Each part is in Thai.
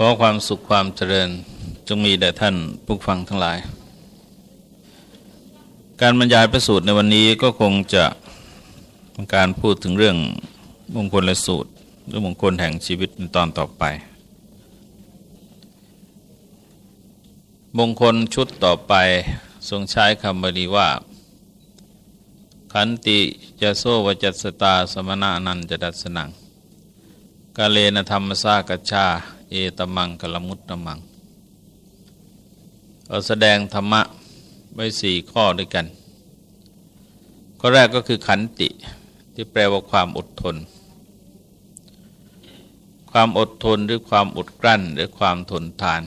ขอความสุขความเจริญจงมีแด่ท่านผู้ฟังทั้งหลาย การบรรยายประสูตรในวันนี้ก็คงจะเป็นการพูดถึงเรื่องมงคลและสูตรหรือมงคลแห่งชีวิตในตอนต่อไป มงคลชุดต่อไปทรงใช้คำบาลีว่า ขันติจะโซวจัสตาสมณะนันจะดัสนังกาเลนธรรมสากชา เอตมังกลมุตตมังเราแสดงธรรมะไว้สี่ข้อด้วยกัน ข้อแรกก็คือขันติที่แปลว่าความอดทน ความอดทนหรือความอดกลั้น หรือความทนทาน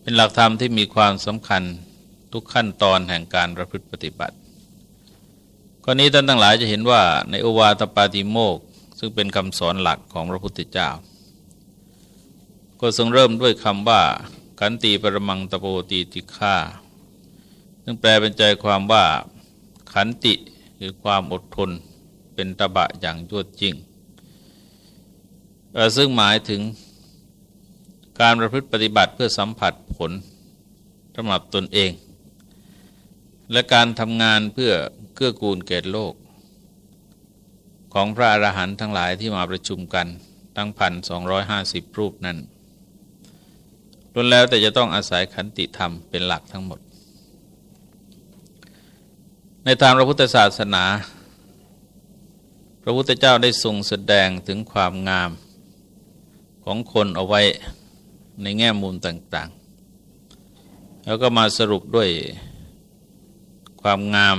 เป็นหลักธรรมที่มีความสำคัญทุกขั้นตอนแห่งการประพฤติปฏิบัติข้อนี้ท่านทั้งหลายจะเห็นว่าในโอวาตปาติโมกซึ่งเป็นคำสอนหลักของพระพุทธเจ้า ก็ทรงเริ่มด้วยคำว่า ขันตีปรมังตโปตีติฆาซึ่งแปลเป็นใจความว่า ขันติคือความอดทนเป็นตบะอย่างยวดจริง ซึ่งหมายถึงการประพฤติปฏิบัติเพื่อสัมผัสผลสำหรับตนเอง และการทำงานเพื่อเกื้อกูลแก่โลก ของพระอรหันต์ทั้งหลายที่มาประชุมกันทั้งพันสองร้อยห้าสิบรูปนั้น ล้วนแล้วแต่จะต้องอาศัยขันติธรรมเป็นหลักทั้งหมด ในทางพระพุทธศาสนา พระพุทธเจ้าได้ทรงแสดงถึงความงามของคนเอาไว้ในแง่มุมต่างๆ แล้วก็มาสรุปด้วยความงาม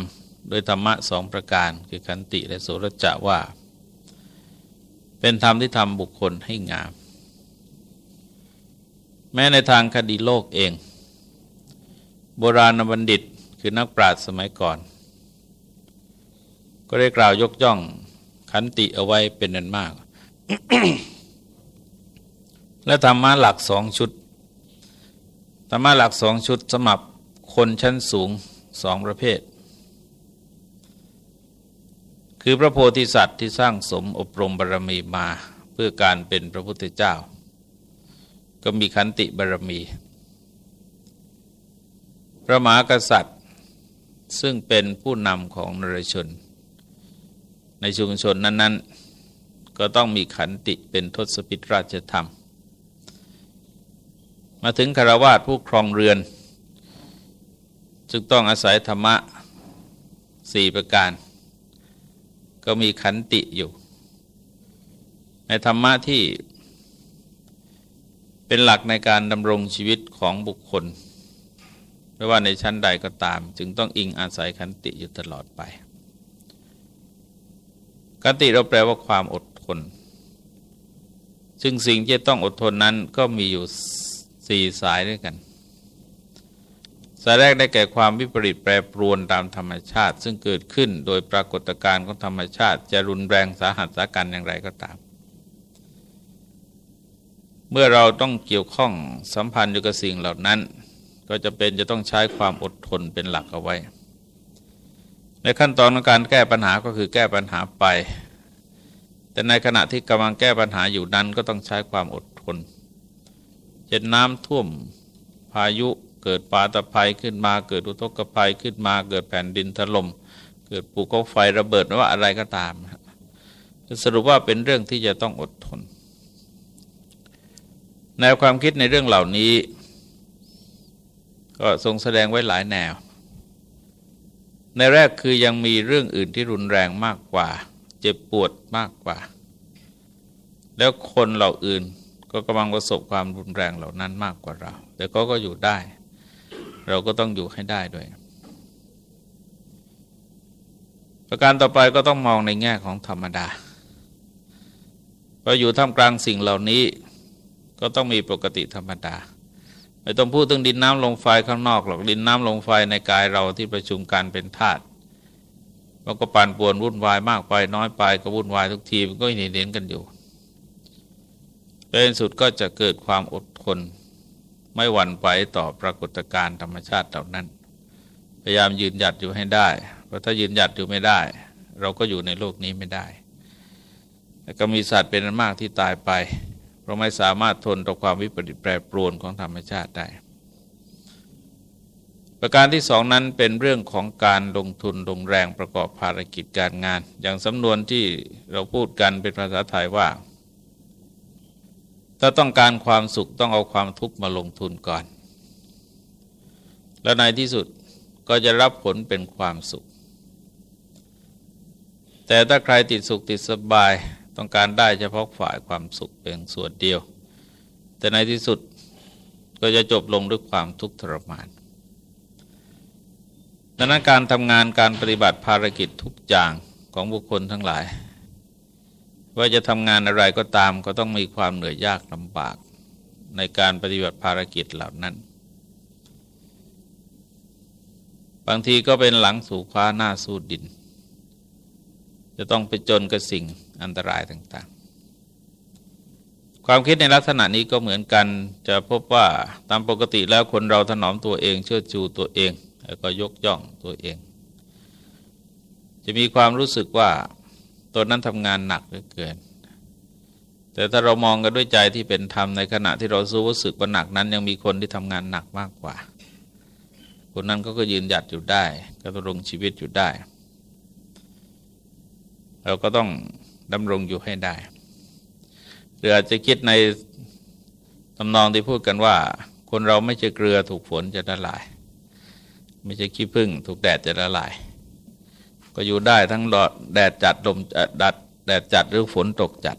โดยธรรมะสองประการ คือขันติและโสรจะว่า เป็นธรรมที่ทำบุคคลให้งาม แม้ในทางคดีโลกเอง โบราณบัณฑิตคือนักปราชญ์สมัยก่อน ก็ได้กล่าวยกย่องขันติเอาไว้เป็นนันมาก และธรรมะหลักสองชุดธรรมะหลักสองชุดสมับคนชั้นสูงสองประเภท คือพระโพธิสัตว์ที่สร้างสมอบรมบารรมีมาเพื่อการเป็นพระพุทธเจ้า ก็มีขันติบารมี พระมหากษัตริย์ ซึ่งเป็นผู้นำของนรชน ในชุมชนนั้น ๆ ก็ต้องมีขันติเป็นทศพิตราชธรรม มาถึงคารวาสผู้ครองเรือน จึงต้องอาศัยธรรมะสี่ประการ ก็มีขันติอยู่ ในธรรมะที่ เป็นหลักในการดำรงชีวิตของบุคคล ไม่ว่าในชั้นใดก็ตาม จึงต้องอิงอาศัยขันติอยู่ตลอดไปขันติเราแปลว่าความอดทน ซึ่งสิ่งที่ต้องอดทนนั้นก็มีอยู่สี่สายด้วยกัน สายแรกได้แก่ความวิปริตแปรปรวนตามธรรมชาติ ซึ่งเกิดขึ้นโดยปรากฏการณ์ของธรรมชาติ จะรุนแรงสาหัสสากันอย่างไรก็ตาม เมื่อเราต้องเกี่ยวข้องสัมพันธ์อยู่กับสิ่งเหล่านั้น ก็จะเป็นจะต้องใช้ความอดทนเป็นหลักเอาไว้ ในขั้นตอนของการแก้ปัญหาก็คือแก้ปัญหาไป แต่ในขณะที่กำลังแก้ปัญหาอยู่นั้นก็ต้องใช้ความอดทนเช่นน้ำท่วมพายุเกิดปาตะภัยขึ้นมา เกิดอุทกภัยขึ้นมา เกิดแผ่นดินถลม่มเกิดปูกไฟระเบิดไม่ว่าอะไรก็ตามสรุปว่าเป็นเรื่องที่จะต้องอดทน แนวความคิดในเรื่องเหล่านี้ ก็ทรงแสดงไว้หลายแนว ในแรกคือยังมีเรื่องอื่นที่รุนแรงมากกว่า เจ็บปวดมากกว่า แล้วคนเหล่าอื่นก็กำลังประสบความรุนแรงเหล่านั้นมากกว่าเรา แต่ก็ก็อยู่ได้ เราก็ต้องอยู่ให้ได้ด้วย ประการต่อไปก็ต้องมองในแง่ของธรรมดาพออยู่ท่ามกลางสิ่งเหล่านี้ ก็ต้องมีปกติธรรมดา ไม่ต้องพูดถึงดินน้ำลมไฟข้างนอกหรอกดินน้ำลมไฟในกายเราที่ประชุมกันเป็นธาตุมันก็ปั่นป่วนวุ่นวายมากไปน้อยไปก็วุ่นวายทุกทีมันก็เห็นเห็นกันอยู่เป็นสุดก็จะเกิดความอดทนไม่หวั่นไหวต่อปรากฏการณ์ธรรมชาติเหล่านั้น พยายามยืนหยัดอยู่ให้ได้ เพราะถ้ายืนหยัดอยู่ไม่ได้ เราก็อยู่ในโลกนี้ไม่ได้ แล้วก็มีสัตว์เป็นมากที่ตายไป เราไม่สามารถทนต่อความวิปริตแปรปรวนของธรรมชาติได้ ประการที่สองนั้นเป็นเรื่องของการลงทุนลงแรงประกอบภารกิจการงาน อย่างสำนวนที่เราพูดกันเป็นภาษาไทยว่า ถ้าต้องการความสุขต้องเอาความทุกข์มาลงทุนก่อน แล้วในที่สุดก็จะรับผลเป็นความสุข แต่ถ้าใครติดสุขติดสบาย ต้องการได้เฉพาะฝ่ายความสุขเป็นส่วนเดียว แต่ในที่สุดก็จะจบลงด้วยความทุกข์ทรมาน ดังนั้นการทำงานการปฏิบัติภารกิจทุกอย่างของบุคคลทั้งหลาย ว่าจะทำงานอะไรก็ตามก็ต้องมีความเหนื่อยยากลำบากในการปฏิบัติภารกิจเหล่านั้น บางทีก็เป็นหลังสู่คว้าหน้าสู้ดิน จะต้องไปจนกับสิ่ง อันตรายต่างๆ ความคิดในลักษณะนี้ก็เหมือนกัน จะพบว่าตามปกติแล้วคนเราถนอมตัวเอง เชิดชูตัวเอง แล้วก็ยกย่องตัวเอง จะมีความรู้สึกว่าตนนั้นทำงานหนักเหลือเกิน แต่ถ้าเรามองกันด้วยใจที่เป็นธรรมในขณะที่เราสู้รู้สึกว่าหนักนั้น ยังมีคนที่ทำงานหนักมากกว่า คนนั้นก็ก็ยืนหยัดอยู่ได้ ก็ต้องชีวิตอยู่ได้เราก็ต้อง ดำรงอยู่ให้ได้ หรืออาจจะคิดในตำนองที่พูดกันว่า คนเราไม่ใช่เกลือถูกฝนจะละลาย ไม่ใช่ขี้ผึ้งถูกแดดจะละลาย ก็อยู่ได้ทั้งแดดจัดลมดัดแดดจัดหรือฝนตกจัด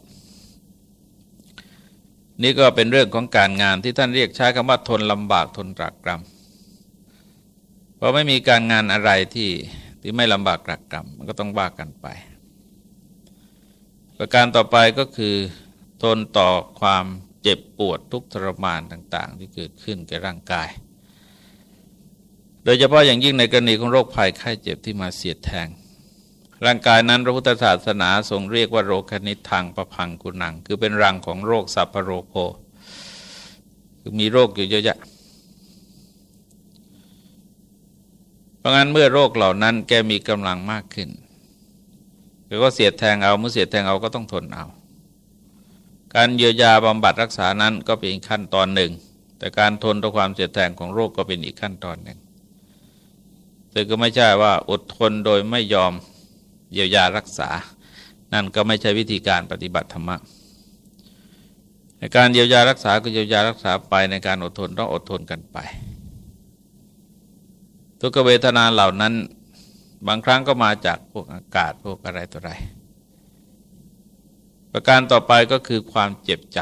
นี่ก็เป็นเรื่องของการงานที่ท่านเรียกใช้คำว่าทนลำบากทนตรากตรำเพราะไม่มีการงานอะไรที่ที่ไม่ลำบากตรากตรำมันก็ต้องว่ากันไป ประการต่อไปก็คือ ทนต่อความเจ็บปวดทุกทรมานต่างๆ ที่เกิดขึ้นแก่ร่างกาย โดยเฉพาะอย่างยิ่งในกรณีของโรคภัยไข้เจ็บที่มาเสียดแทง ร่างกายนั้นพระพุทธศาสนาทรงเรียกว่าโรคนิทางประพังกุนัง คือเป็นรังของโรคสัพพโรโคคือมีโรคอยู่เยอะแยะเพราะงั้นเมื่อโรคเหล่านั้นแกมีกำลังมากขึ้น คือก็เสียดแทงเอาเมื่อเสียดแทงเอาก็ต้องทนเอา การเยียวยาบำบัดรักษานั้นก็เป็นขั้นตอนหนึ่ง แต่การทนต่อความเสียดแทงของโรคก็เป็นอีกขั้นตอนหนึ่งแต่ก็ไม่ใช่ว่าอดทนโดยไม่ยอมเยียวยารักษา นั่นก็ไม่ใช่วิธีการปฏิบัติธรรมะในการเยียวยารักษาก็เยียวยารักษาไปในการอดทนต้องอดทนกันไป ทุกเวทนาเหล่านั้น บางครั้งก็มาจากพวกอากาศพวกอะไรต่ออะไร ประการต่อไปก็คือความเจ็บใจ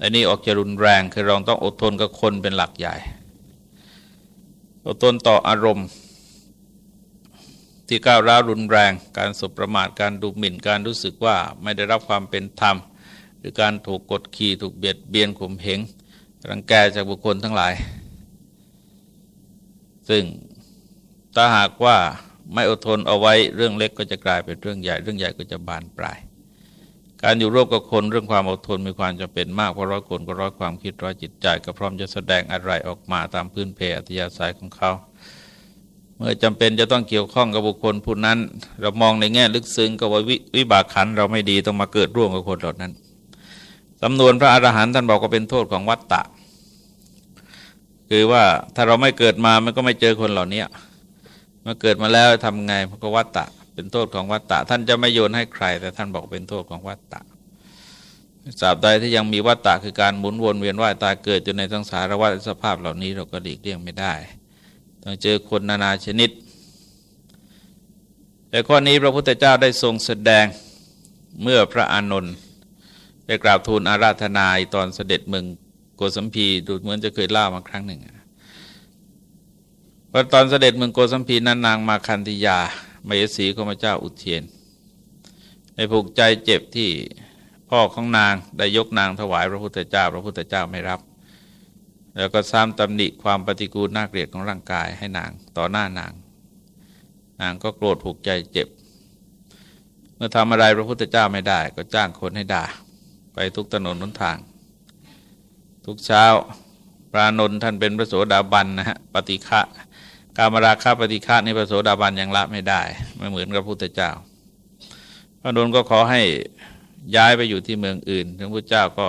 อันนี้ออกจะรุนแรงคือเราต้องอดทนกับคนเป็นหลักใหญ่ อดทนต่ออารมณ์ ที่ก้าวร้าวรุนแรง การสุประมาทการดูหมิ่นการรู้สึกว่าไม่ได้รับความเป็นธรรม หรือการถูกกดขี่ถูกเบียดเบียนข่มเหงรังแกจากบุคคลทั้งหลาย ซึ่ง ถ้าหากว่าไม่อดทนเอาไว้เรื่องเล็กก็จะกลายเป็นเรื่องใหญ่ เรื่องใหญ่ก็จะบานปลาย การอยู่ร่วมกับคนเรื่องความอดทนมีความจำเป็นมากเพราะร้อยคนก็ร้อยความคิดร้อยจิตใจก็พร้อมจะแสดงอะไรออกมาตามพื้นเพอัตยาศัยของเขา เมื่อจำเป็นจะต้องเกี่ยวข้องกับบุคคลผู้นั้น เรามองในแง่ลึกซึ้งก็ว่าวิบากขันเราไม่ดีต้องมาเกิดร่วมกับคนเหล่านั้นสำนวนพระอรหันต์ท่านบอกว่าเป็นโทษของวัตตะ คือว่าถ้าเราไม่เกิดมามันก็ไม่เจอคนเหล่านี้ เมื่อเกิดมาแล้วทำไงมันก็วัตตะ เป็นโทษของวัตตะ ท่านจะไม่โยนให้ใคร แต่ท่านบอกเป็นโทษของวัตตะสาบใดที่ยังมีวัตตะคือการหมุนวนเวียนว่ายตายเกิดจนในทั้งสารวัฏสภาพเหล่านี้เราก็หลีกเลี่ยงไม่ได้ ต้องเจอคนนานาชนิด แต่ข้อนี้พระพุทธเจ้าได้ทรงแสดงเมื่อพระอานนท์ได้กราบทูลอาราธนาตอนเสด็จเมืองโกสัมพีดูเหมือนจะเคยเล่ามาครั้งหนึ่ง พอตอนเสด็จเมืองโกสัมพีนั้นนางมาคันธิยามเหสีของพระเจ้าอุเทนในผูกใจเจ็บที่พ่อของนางได้ยกนางถวายพระพุทธเจ้า พระพุทธเจ้าไม่รับ แล้วก็ซ้ำตำหนิความปฏิกูลน่าเกลียดของร่างกายให้นางต่อหน้านาง นางก็โกรธผูกใจเจ็บ เมื่อทำอะไรพระพุทธเจ้าไม่ได้ ก็จ้างคนให้ด่า ไปทุกถนนนุนทาง ทุกเช้าพระนนท์ท่านเป็นพระโสดาบันนะฮะปฏิฆะ การมราคาปฏิฆาในพระโสดาบันยังละไม่ได้ ไม่เหมือนกับพุทธเจ้า พระนนก็ขอให้ย้ายไปอยู่ที่เมืองอื่นพระพุทธเจ้าก็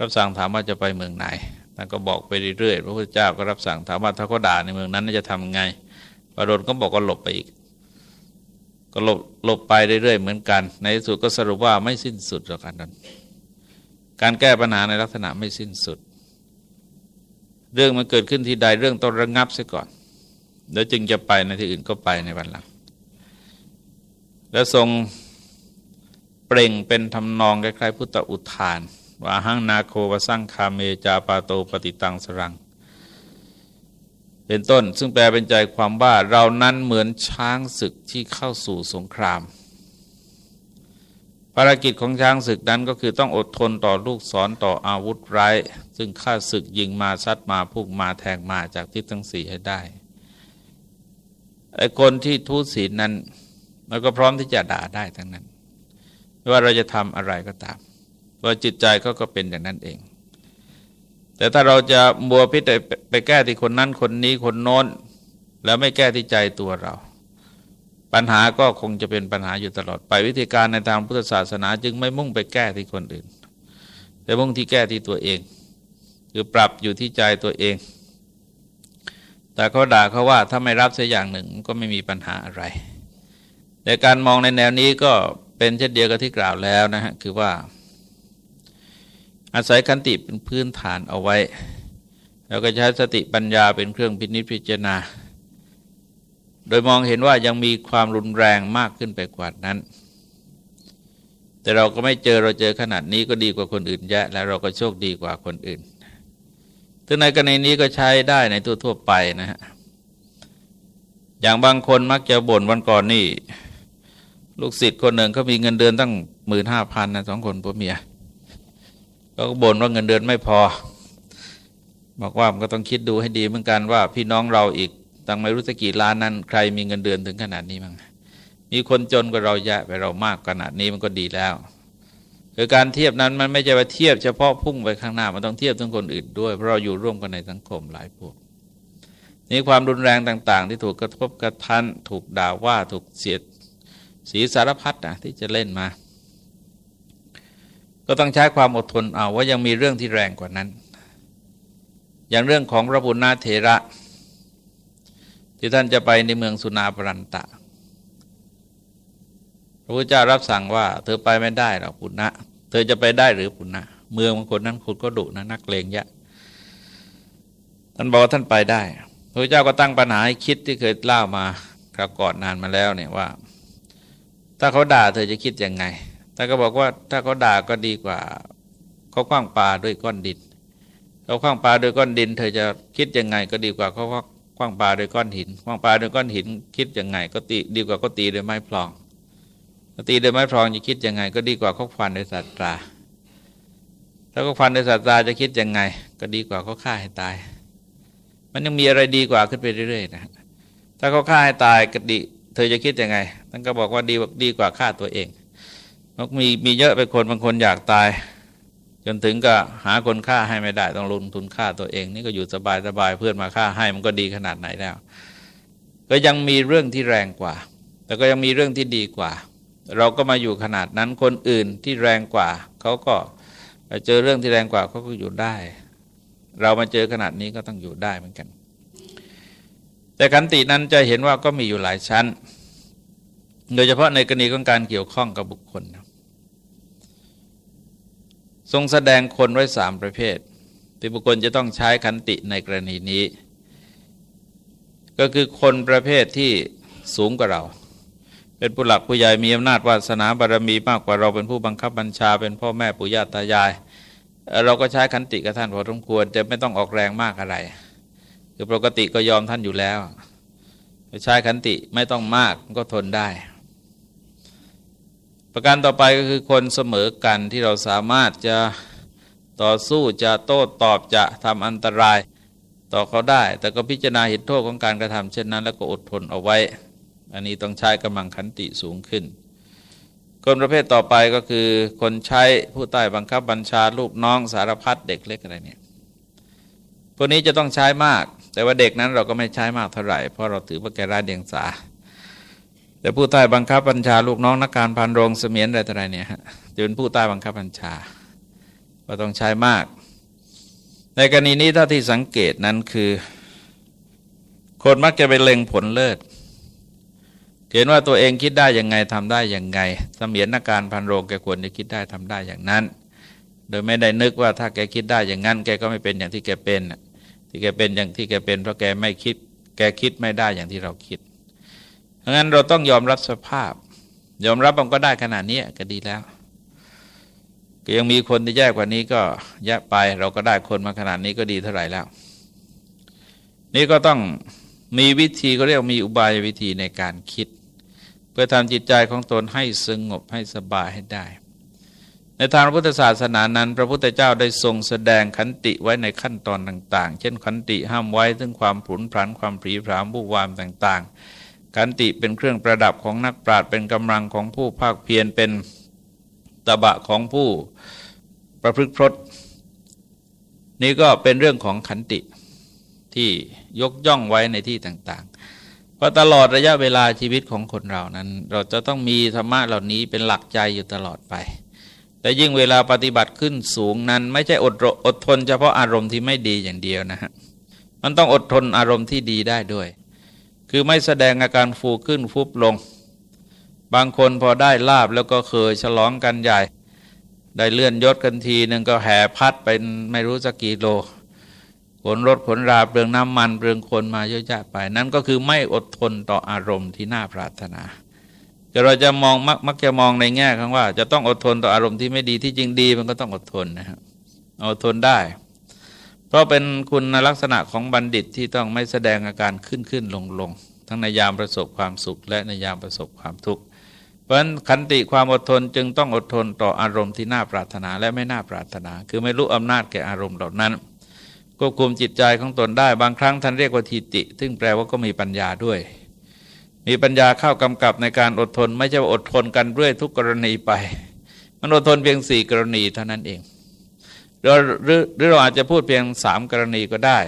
รับสั่งถามว่าจะไปเมืองไหนท่านก็บอกไปเรื่อยๆ พระพุทธเจ้าก็รับสั่งถามว่าถ้าเขาด่าในเมืองนั้นจะทำไง พระโดนก็บอกก็หลบไปอีก ก็หลบหลบไปเรื่อยๆเหมือนกัน ในที่สุดก็สรุปว่าไม่สิ้นสุดหรอกการนั้นการแก้ปัญหาในลักษณะไม่สิ้นสุด เรื่องมันเกิดขึ้นที่ใดเรื่องต้องระงงับเสียก่อน แล้วจึงจะไปในที่อื่นก็ไปในวันหลัง แล้วทรงเปล่งเป็นทำนองคล้ายๆพุทธอุทาน ว่าหังนาโควสังคาเมจาปาโตปฏิตังสรัง เป็นต้นซึ่งแปลเป็นใจความว่าเรานั้นเหมือนช้างศึกที่เข้าสู่สงคราม ภารกิจของช้างศึกนั้นก็คือต้องอดทนต่อลูกศรต่ออาวุธร้าย ซึ่งข้าศึกยิงมาซัดมาพุ่งมาแทงมาจากทิศทั้งสี่ให้ได้ ไอ้คนที่ทุศีลนั้นมันก็พร้อมที่จะด่าได้ทั้งนั้น ไม่ว่าเราจะทำอะไรก็ตามว่าจิตใจเขาก็เป็นอย่างนั้นเอง แต่ถ้าเราจะมัวพิจไปแก้ที่คนนั้นคนนี้คนโน้น แล้วไม่แก้ที่ใจตัวเรา ปัญหาก็คงจะเป็นปัญหาอยู่ตลอดไปวิธีการในทางพุทธศาสนา จึงไม่มุ่งไปแก้ที่คนอื่น แต่มุ่งที่แก้ที่ตัวเอง คือปรับอยู่ที่ใจตัวเอง แต่เขาด่าเขาว่าถ้าไม่รับสักอย่างหนึ่งก็ไม่มีปัญหาอะไร แต่การมองในแนวนี้ก็เป็นเช่นเดียวกับที่กล่าวแล้วนะฮะคือว่า อาศัยคันติเป็นพื้นฐานเอาไว้ แล้วก็ใช้สติปัญญาเป็นเครื่องพินิจพิจารณา โดยมองเห็นว่ายังมีความรุนแรงมากขึ้นไปกว่านั้น แต่เราก็ไม่เจอเราเจอขนาดนี้ก็ดีกว่าคนอื่นแยะ แล้วเราก็โชคดีกว่าคนอื่น ถึงในกรณีนี้ก็ใช้ได้ในตัวทั่วไปนะฮะ อย่างบางคนมักจะบ่นวันก่อนนี่ ลูกศิษย์คนหนึ่งเขามีเงินเดือนตั้งหมื่นห้าพันนะสองคนผัวเมียก็บ่นว่าเงินเดือนไม่พอ บอกว่ามันก็ต้องคิดดูให้ดีเหมือนกันว่าพี่น้องเราอีกตั้งไม่รู้สักกี่ล้านนั้น ใครมีเงินเดือนถึงขนาดนี้มั้งมีคนจนกว่าเราแยะไปเรามากขนาดนี้มันก็ดีแล้ว คือการเทียบนั้นมันไม่ใช่ว่าเทียบเฉพาะพุ่งไปข้างหน้ามันต้องเทียบทั้งคนอื่นด้วย เพราะเราอยู่ร่วมกันในสังคมหลายพวกนี่ความรุนแรงต่าง ๆ ที่ถูกกระทบกระทันถูกด่าว่าถูกเสียดสีสารพัดนะที่จะเล่นมา ก็ต้องใช้ความอดทนเอาว่ายังมีเรื่องที่แรงกว่านั้น อย่างเรื่องของพระบุญนาเถระ ที่ท่านจะไปในเมืองสุนาปรันตะ ระพุทธเจ้ารับสั่งว่า เธอไปไม่ได้หรอกปุณณะ เธอจะไปได้หรือปุณณะ เมืองบางคนนั้นคุณก็ดุนะนักเลงยะ ท่านบอกว่าท่านไปได้ พระพุทธเจ้าก็ตั้งปัญหาให้คิดที่เคยเล่ามาคราวก่อนนานมาแล้วเนี่ยว่า ถ้าเขาด่าเธอจะคิดยังไงท่านก็บอกว่าถ้าเขาด่าก็ดีกว่าเขาคว้างปลาด้วยก้อนดินเขาคว้างปลาด้วยก้อนดิน เธอจะคิดยังไง ก็ดีกว่าเขาคว้างปลาโดยก้อนหินคว้างปลาโดยก้อนหิน คิดยังไง ก็ตีดีกว่าก็ตีโดยไม้พลอง ตีโดยไม้พลองจะคิดยังไง ก็ดีกว่าเขาฟันโดยสัตราถ้าเขาฟันโดยสัตราจะคิดยังไง ก็ดีกว่าเขาฆ่าให้ตาย มันยังมีอะไรดีกว่าขึ้นไปเรื่อยๆนะถ้าเขาฆ่าให้ตายก็ดีเธอจะคิดยังไงท่านก็บอกว่าดีดีกว่าฆ่าตัวเองมันมีมีเยอะไปคนบางคนอยากตาย จนถึงก็หาคนฆ่าให้ไม่ได้ ต้องลงทุนฆ่าตัวเอง นี่ก็อยู่สบายสบายเพื่อนมาฆ่าให้มันก็ดีขนาดไหนแล้ว ก็ยังมีเรื่องที่แรงกว่า แต่ก็ยังมีเรื่องที่ดีกว่า เราก็มาอยู่ขนาดนั้นคนอื่นที่แรงกว่าเขาก็เจอเรื่องที่แรงกว่าเขาก็อยู่ได้ เรามาเจอขนาดนี้ก็ต้องอยู่ได้เหมือนกัน แต่ขันตินั้นจะเห็นว่าก็มีอยู่หลายชั้น โดยเฉพาะในกรณีของการเกี่ยวข้องกับบุคคล ทรงแสดงคนไว้สามประเภทที่บุคคลจะต้องใช้ขันติในกรณีนี้ ก็คือคนประเภทที่สูงกว่าเรา เป็นผู้หลักผู้ใหญ่มีอำนาจวาสนาบารมีมากกว่าเราเป็นผู้บังคับบัญชา เป็นพ่อแม่ปู่ย่าตายาย เราก็ใช้ขันติกับท่านพอสมควรจะไม่ต้องออกแรงมากอะไร คือปกติก็ยอมท่านอยู่แล้วใช้ขันติไม่ต้องมากก็ทนได้ ประการต่อไปก็คือคนเสมอกันที่เราสามารถจะต่อสู้จะโต้ตอบจะทำอันตรายต่อเขาได้ แต่ก็พิจารณาเห็นโทษของการกระทำเช่นนั้น แล้วก็อดทนเอาไว้ อันนี้ต้องใช้กำลังขันติสูงขึ้น คนประเภทต่อไปก็คือ คนใช้ผู้ใต้บังคับบัญชาลูกน้องสารพัดเด็กเล็กอะไรเนี่ยพวกนี้จะต้องใช้มาก แต่ว่าเด็กนั้นเราก็ไม่ใช้มากเท่าไหร่เพราะเราถือว่าแกร้ายเดียงสา แต่ผู้ใต้บังคับบัญชาลูกน้องนักการพันโรงเสมียนอะไรต่ออะไรเนี่ยจะเป็นผู้ใต้บังคับบัญชาก็ต้องใช้มาก ในกรณีนี้ถ้าที่สังเกตนั้นคือ คนมักจะไปเล็งผลเลิศ เห็นว่าตัวเองคิดได้ยังไงทำได้ยังไงสมียนการพันโรงแกควรจะคิดได้ทำได้อย่างนั้น โดยไม่ได้นึกว่าถ้าแกคิดได้อย่างนั้น แกก็ไม่เป็นอย่างที่แกเป็นที่แกเป็นอย่างที่แกเป็นเพราะแกไม่คิด แกคิดไม่ได้อย่างที่เราคิดเพราะงั้นเราต้องยอมรับสภาพ ยอมรับมันก็ได้ขนาดนี้ก็ดีแล้วก็ยังมีคนที่แย่กว่านี้ก็แย่ไป เราก็ได้คนมาขนาดนี้ก็ดีเท่าไหร่แล้ว นี่ก็ต้องมีวิธีก็เรียกมีอุบายวิธีในการคิด พื่อทำจิตใจของตนให้สงบให้สบายให้ได้ ในทางพระพุทธศาสนานั้น พระพุทธเจ้าได้ทรงแสดงขันติไว้ในขั้นตอนต่าง ๆ เช่นขันติห้ามไว้ถึงความผุนผันความผีผามบุวามต่างๆ ขันติเป็นเครื่องประดับของนักปราชญ์เป็นกำลังของผู้ภาคเพียรเป็นตบะของผู้ประพฤติพรตนี่ก็เป็นเรื่องของขันติที่ยกย่องไว้ในที่ต่าง ๆเพราตลอดระยะเวลาชีวิตของคนเรานั้น เราจะต้องมีธรรมะเหล่านี้เป็นหลักใจอยู่ตลอดไป แต่ยิ่งเวลาปฏิบัติขึ้นสูงนั้น ไม่ใช่อดอดทนเฉพาะอารมณ์ที่ไม่ดีอย่างเดียวนะฮะ มันต้องอดทนอารมณ์ที่ดีได้ด้วย คือไม่แสดงอาการฟูขึ้นฟุบลง บางคนพอได้ลาบแล้วก็เคยฉลองกันใหญ่ ได้เลื่อนยศกันทีหนึ่งก็แห่พัดเป็นไม่รู้สักกี่โล ขนรถขนราเปลืองน้ำมันเปลืองคนมาเยอะแยะไป นั่นก็คือไม่อดทนต่ออารมณ์ที่น่าปรารถนาแต่เราจะมองมักมักจะมองในแง่ของว่า จะต้องอดทนต่ออารมณ์ที่ไม่ดีที่จริงดีมันก็ต้องอดทนนะครับอดทนได้ เพราะเป็นคุณลักษณะของบัณฑิตที่ต้องไม่แสดงอาการขึ้นขึ้นลงลงทั้งในยามประสบความสุข และในยามประสบความทุกข์เพราะฉะนั้นขันติความอดทนจึงต้องอดทนต่ออารมณ์ที่น่าปรารถนาและไม่น่าปรารถนา คือไม่รู้อำนาจแก่อารมณ์เหล่านั้น ควบคุมจิตใจของตนได้ บางครั้งท่านเรียกว่าทีติ ซึ่งแปลว่าก็มีปัญญาด้วย มีปัญญาเข้ากำกับในการอดทน ไม่ใช่อดทนกันเรื่อยทุกกรณีไป มันอดทนเพียงสี่กรณีเท่านั้นเองหรือหรือเราอาจจะพูดเพียงสามกรณีก็ได้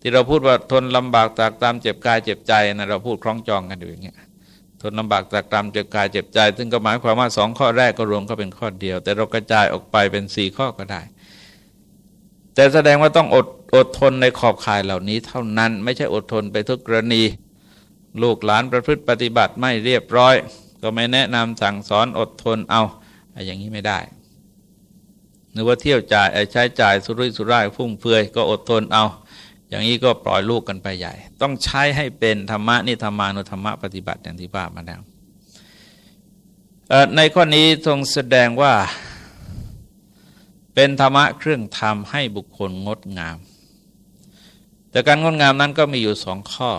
ที่เราพูดว่าทนลำบากจากตามเจ็บกายเจ็บใจนะเราพูดคล้องจองกันอยู่อย่างเงี้ยทนลำบากจากตามเจ็บกายเจ็บใจ ซึ่งก็หมายความว่าสองข้อแรกก็รวมก็เป็นข้อเดียว แต่เรากระจายออกไปเป็นสี่ข้อก็ได้ แต่แสดงว่าต้องอดอดทนในขอบข่ายเหล่านี้ เท่านั้นไม่ใช่อดทนไปทุกกรณี ลูกหลานประพฤติปฏิบัติไม่เรียบร้อย ก็ไม่แนะนำสั่งสอนอดทนเอาอย่างนี้ไม่ได้หรือว่าเที่ยวจ่ายใช้จ่ายสุรุ่ยสุร่ายฟุ่มเฟือยก็อดทนเอา อย่างนี้ก็ปล่อยลูกกันไปใหญ่ ต้องใช้ให้เป็นธรรมะนี่ธรรมานุธรรมะปฏิบัติอย่างที่ว่ามาแล้วในข้อนี้ทรงแสดงว่า เป็นธรรมะเครื่องทำให้บุคคลงดงาม แต่การงดงามนั้นก็มีอยู่สองข้อ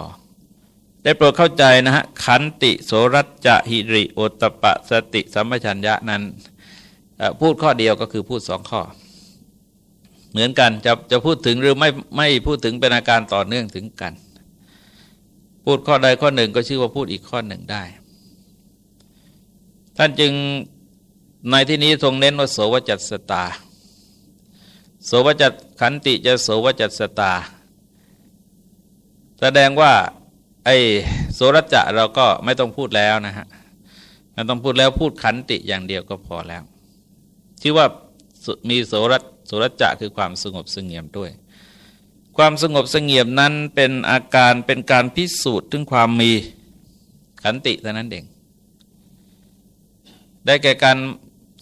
ได้โปรดเข้าใจนะฮะขันติโสรัจจะหิริโอตปะสติสัมปชัญญะนั้นพูดข้อเดียวก็คือพูดสองข้อ เหมือนกันจะจะพูดถึงหรือไม่ไม่พูดถึงเป็นอาการต่อเนื่องถึงกัน พูดข้อใดข้อหนึ่งก็ชื่อว่าพูดอีกข้อหนึ่งได้ ท่านจึงในที่นี้ทรงเน้นว่าโสวจัตสตา โสวจัตขันติจะโสวจัตสตา แสดงว่าไอ้โสรจะเราก็ไม่ต้องพูดแล้วนะฮะไม่ต้องพูดแล้วพูดขันติอย่างเดียวก็พอแล้วชื่อว่ามีโสรโสรจะคือความสงบสงเงียมด้วย ความสงบสงเงียมนั้นเป็นอาการเป็นการพิสูจน์ถึงความมีขันติเท่านั้นเองได้แก่การ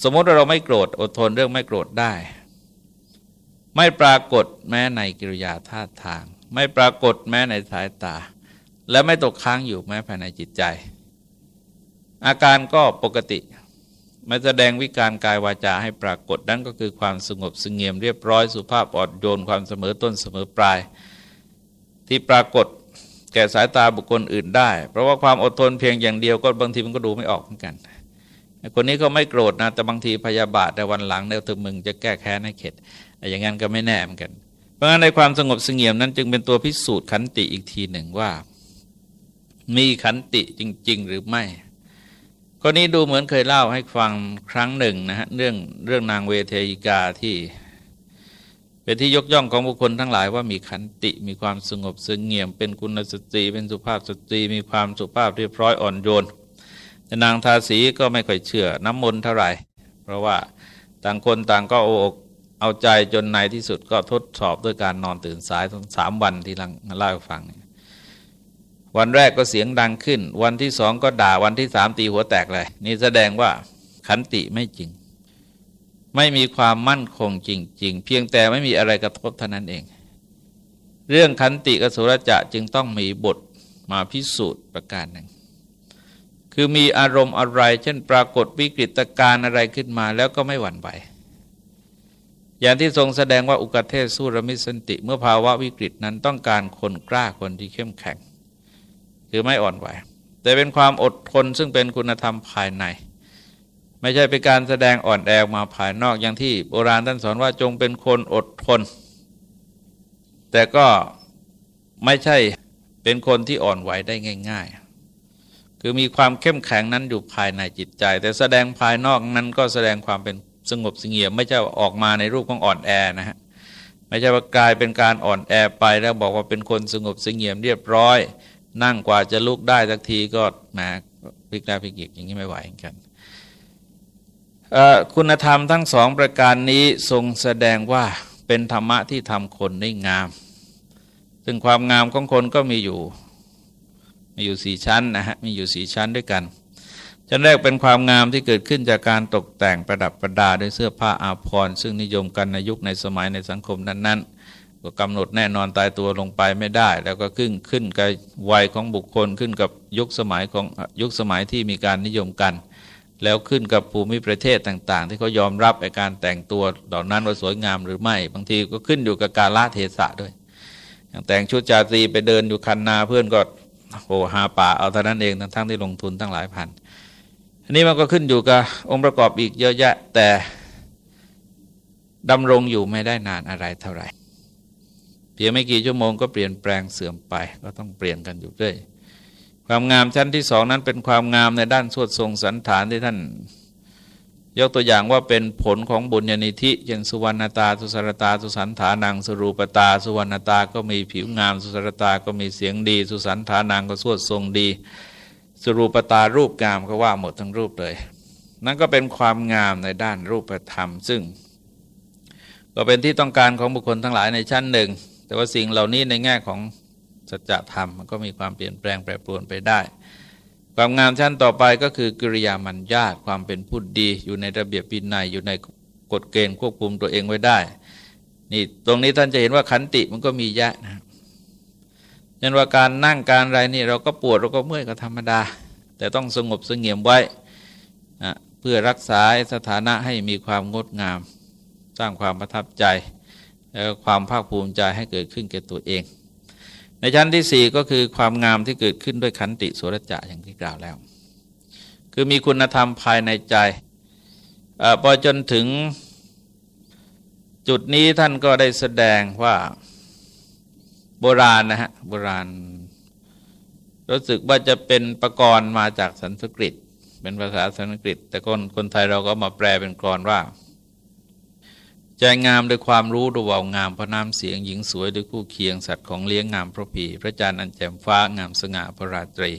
สมมติว่าเราไม่โกรธอดทนเรื่องไม่โกรธได้ ไม่ปรากฏแม้ในกิริยาท่าทาง ไม่ปรากฏแม้ในสายตา และไม่ตกค้างอยู่แม้ภายในจิตใจ อาการก็ปกติไม่แสดงวิการกายวาจาให้ปรากฏนั่นก็คือความสงบสงเงียมเรียบร้อยสุภาพอ่อนโยนความเสมอต้นเสมอปลาย ที่ปรากฏแก่สายตาบุคคลอื่นได้ เพราะว่าความอดทนเพียงอย่างเดียวก็บางทีมันก็ดูไม่ออกเหมือนกัน คนนี้ก็ไม่โกรธนะแต่บางทีพยาบาทแต่วันหลังเนี่ยถึงมึงจะแก้แค้นให้เข็ด อย่างนั้นก็ไม่แน่เหมือนกัน เพราะงั้นในความสงบสงเงียมนั้น จึงเป็นตัวพิสูจน์ขันติอีกทีหนึ่งว่า มีขันติจริง ๆ หรือไม่คนนี้ดูเหมือนเคยเล่าให้ฟังครั้งหนึ่งนะฮะเรื่องเรื่องนางเวเทยิกาที่เป็นที่ยกย่องของบุคคลทั้งหลายว่ามีขันติมีความสงบสงเงียม เป็นคุณสตรีเป็นสุภาพสตรี มีความสุภาพเรียบร้อยอ่อนโยนแต่นางทาสีก็ไม่ค่อยเชื่อน้ำมนต์เท่าไหร่ เพราะว่าต่างคนต่างก็โอก เอาใจจนในที่สุดก็ทดสอบด้วยการนอนตื่นสายทั้งสามวันที่ลังเล่าฟัง วันแรกก็เสียงดังขึ้น วันที่สองก็ด่าวันที่สามตีหัวแตกเลย นี่แสดงว่าขันติไม่จริง ไม่มีความมั่นคงจริง ๆ เพียงแต่ไม่มีอะไรกระทบเท่านั้นเอง เรื่องขันติกสุรจะจึงต้องมีบทมาพิสูจน์ประการหนึ่งคือมีอารมณ์อะไร เช่นปรากฏวิกฤตการณ์อะไรขึ้นมาแล้วก็ไม่หวั่นไหว อย่างที่ทรงแสดงว่าอุกเทศสู้ระมิสันติ เมื่อภาวะวิกฤตนั้นต้องการคนกล้าคนที่เข้มแข็ง คือไม่อ่อนไหว แต่เป็นความอดทนซึ่งเป็นคุณธรรมภายใน ไม่ใช่เป็นการแสดงอ่อนแอมาภายนอกอย่างที่โบราณท่านสอนว่าจงเป็นคนอดทน แต่ก็ไม่ใช่เป็นคนที่อ่อนไหวได้ง่าย ๆ คือมีความเข้มแข็งนั้นอยู่ภายในจิตใจ แต่แสดงภายนอกนั้นก็แสดงความเป็น สงบสงเงียมไม่ใช่ออกมาในรูปของอ่อนแอนะฮะไม่ใช่ว่ากลายเป็นการอ่อนแอไปแล้วบอกว่าเป็นคนสงบสงเงียมเรียบร้อย นั่งกว่าจะลุกได้สักทีก็มพลิกได้พลิกอีกอย่างนี้ไม่ไหวเหมือนกันคุณธรรมทั้งสองประการนี้ทรงแสดงว่าเป็นธรรมะที่ทำคนได้งาม ซึ่งความงามของคนก็มีอยู่ มีอยู่สี่ชั้นนะฮะ มีอยู่สี่ชั้นด้วยกัน ชั้นแรกเป็นความงามที่เกิดขึ้นจากการตกแต่งประดับประดาด้วยเสื้อผ้าอาภรณ์ซึ่งนิยมกันในยุคในสมัยในสังคมนั้น ๆ ก็กำหนดแน่นอนตายตัวลงไปไม่ได้ แล้วก็ขึ้นขึ้นกับวัยของบุคคลขึ้นกับยุคสมัยของยุคสมัยที่มีการนิยมกัน แล้วขึ้นกับภูมิประเทศต่างๆ ที่เขายอมรับในการแต่งตัวเหล่านั้นว่าสวยงามหรือไม่ บางทีก็ขึ้นอยู่กับกาลเทศะด้วยอย่างแต่งชุดจาตรีไปเดินอยู่คันนาเพื่อนก็โอ้หาป่าเอาเท่านั้นเองทั้งๆที่ลงทุนตั้งหลายพัน อันนี้มันก็ขึ้นอยู่กับองค์ประกอบอีกเยอะแยะ แต่ดำรงอยู่ไม่ได้นานอะไรเท่าไหร่เพียงไม่กี่ชั่วโมงก็เปลี่ยนแปลงเสื่อมไป ก็ต้องเปลี่ยนกันอยู่เรื่อยความงามชั้นที่สองนั้นเป็นความงามในด้านสวดทรงสันฐานที่ท่าน ยกตัวอย่างว่าเป็นผลของบุญญาณิธิอย่างสุวรรณตาสุสรตาสุสันฐานังสรูปตา สุวรรณตาก็มีผิวงาม สุสรตาก็มีเสียงดี สุสันฐานังก็สวดทรงดี สรูปตารูปงามก็ว่าหมดทั้งรูปเลย นั่นก็เป็นความงามในด้านรูปธรรม ซึ่ง ก็เป็นที่ต้องการของบุคคลทั้งหลายในชั้นหนึ่ง แต่ว่าสิ่งเหล่านี้ในแง่ของสัจธรรมมันก็มีความเปลี่ยนแปลงแปรปรวนไปได้ ความงามชั้นต่อไปก็คือกิริยามัญญาตความเป็นผู้ดี อยู่ในระเบียบปินัยอยู่ในกฎเกณฑ์ควบคุมตัวเองไว้ได้ นี่ตรงนี้ท่านจะเห็นว่าขันติมันก็มีแยะนะ ยันว่าการนั่งการอะไรนี่เราก็ปวดเราก็เมื่อยก็ธรรมดา แต่ต้องสงบสงเงียมไว้นะเพื่อรักษาสถานะให้มีความงดงาม สร้างความประทับใจแล้วความภาคภูมิใจให้เกิดขึ้นแก่ตัวเอง ในชั้นที่สี่ก็คือความงามที่เกิดขึ้นด้วยขันติสุรจะอย่างที่กล่าวแล้ว คือมีคุณธรรมภายในใจอพอจนถึงจุดนี้ท่านก็ได้แสดงว่า โบราณนะฮะโบราณ รู้สึกว่าจะเป็นประกรณ์มาจากสันสกฤต เป็นภาษาสันสกฤต แต่คนคนไทยเราก็มาแปลเป็นกรอนว่าใจงามด้วยความรู้ดูว่างามพระนามเสียงหญิงสวยด้วยคู่เคียงสัตว์ของเลี้ยงงามพระพีพระจันทร์อันแจ่มฟ้างามสง่าพระราตรี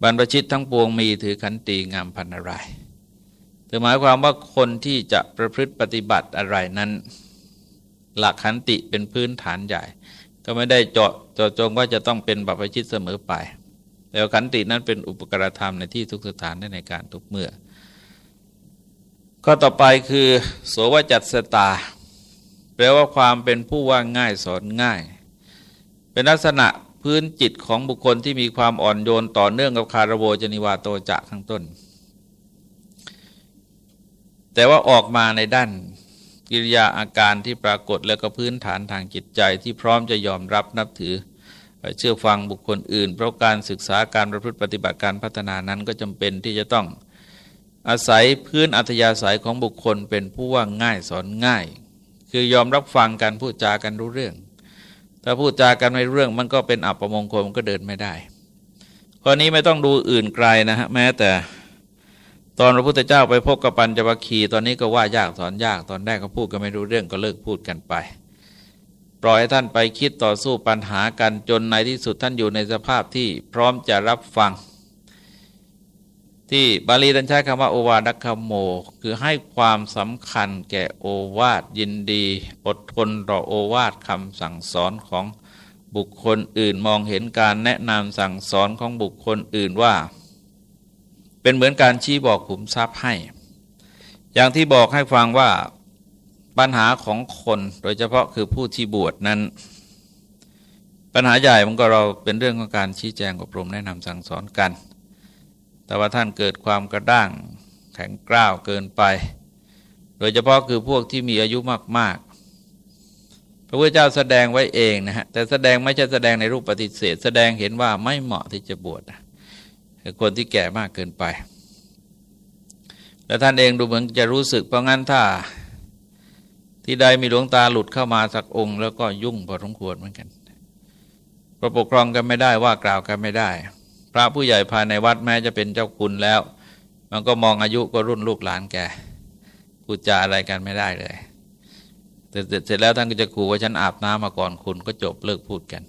บรรพชิตทั้งปวงมีถือขันตีงามพันอะไรแต่หมายความว่าคนที่จะประพฤติปฏิบัติอะไรนั้น หลักขันติเป็นพื้นฐานใหญ่ ก็ไม่ได้เจาะเจาะจงว่าจะต้องเป็นบัพชิตเสมอไปแต่ขันตินั้นเป็นอุปกรธรรมในที่ทุกสถานได้ในการทุกเมื่อก็ต่อไปคือโสวจัตสตา แปลว่าความเป็นผู้ว่าง่ายสอนง่าย เป็นลักษณะพื้นจิตของบุคคลที่มีความอ่อนโยนต่อเนื่องกับคารโวจนิวาโตจะข้างต้น แต่ว่าออกมาในด้าน กิริยาอาการที่ปรากฏแล้วก็พื้นฐานทางจิตใจที่พร้อมจะยอมรับนับถือเชื่อฟังบุคคลอื่น เพราะการศึกษาการประพฤติปฏิบัติการพัฒนานั้นก็จำเป็นที่จะต้องอาศัยพื้นอัธยาศัยของบุคคลเป็นผู้ว่าง่ายสอนง่าย คือยอมรับฟังการพูดจากันรู้เรื่อง ถ้าพูดจากันไม่เรื่องมันก็เป็นอับประมงคลมันก็เดินไม่ได้ข้อนี้ไม่ต้องดูอื่นไกลนะฮะแม้แต่ ตอนพระพุทธเจ้าไปพบกับปัญจวัคคีย์ตอนนี้ก็ว่ายากสอนยากตอนแรกก็พูดก็ไม่รู้เรื่องก็เลิกพูดกันไป ปล่อยให้ท่านไปคิดต่อสู้ปัญหากันจนในที่สุดท่านอยู่ในสภาพที่พร้อมจะรับฟัง ที่บาลีท่านใช้คำว่าโอวาดัคโม คือให้ความสำคัญแก่โอวาทยินดี อดทนต่อโอวาทคำสั่งสอนของบุคคลอื่นมองเห็นการแนะนำสั่งสอนของบุคคลอื่นว่า เป็นเหมือนการชี้บอกขุมทรัพย์ให้ อย่างที่บอกให้ฟังว่าปัญหาของคนโดยเฉพาะคือผู้ที่บวชนั้น ปัญหาใหญ่มันก็เราเป็นเรื่องของการชี้แจงอบรมแนะนำสั่งสอนกัน แต่ว่าท่านเกิดความกระด้างแข็งกร้าวเกินไป โดยเฉพาะคือพวกที่มีอายุมาก ๆ พระพุทธเจ้าแสดงไว้เองนะฮะแต่แสดงไม่ใช่แสดงในรูปปฏิเสธ แสดงเห็นว่าไม่เหมาะที่จะบวช คนที่แก่มากเกินไป และท่านเองดูเหมือนจะรู้สึกเพราะงั้นถ้าที่ใดมีหลวงตาหลุดเข้ามาสักองค์ แล้วก็ยุ่งพอสมควรเหมือนกันพระปกครองกันไม่ได้ว่ากล่าวกันไม่ได้ พระผู้ใหญ่ภายในวัดแม้จะเป็นเจ้าคุณแล้ว มันก็มองอายุก็รุ่นลูกหลานแกพูดจาอะไรกันไม่ได้เลยแต่เสร็จแล้วท่านก็จะขู่ว่าฉันอาบน้ำมาก่อนคุณก็จบเลิกพูดกัน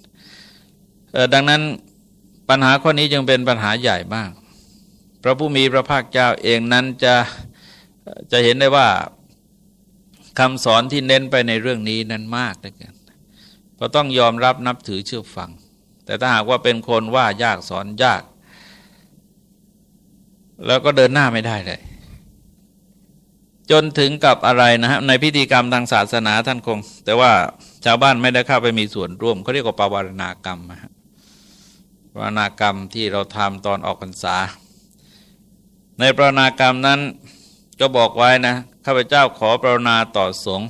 ดังนั้น ปัญหาข้อนี้จึงเป็นปัญหาใหญ่มาก พระผู้มีพระภาคเจ้าเองนั้นจะจะเห็นได้ว่าคำสอนที่เน้นไปในเรื่องนี้นั้นมากเหลือเกินเพราะต้องยอมรับนับถือเชื่อฟัง แต่ถ้าหากว่าเป็นคนว่ายากสอนยาก แล้วก็เดินหน้าไม่ได้เลย จนถึงกับอะไรนะฮะในพิธีกรรมทางศาสนาท่านคง แต่ว่าชาวบ้านไม่ได้เข้าไปมีส่วนร่วมเขาเรียกว่าปวารณากรรมนะฮะ ปรณากรรมที่เราทำตอนออกพรรษา ในปรณากรรมนั้นก็บอกไว้นะข้าพเจ้าขอปรนนาต่อสงฆ์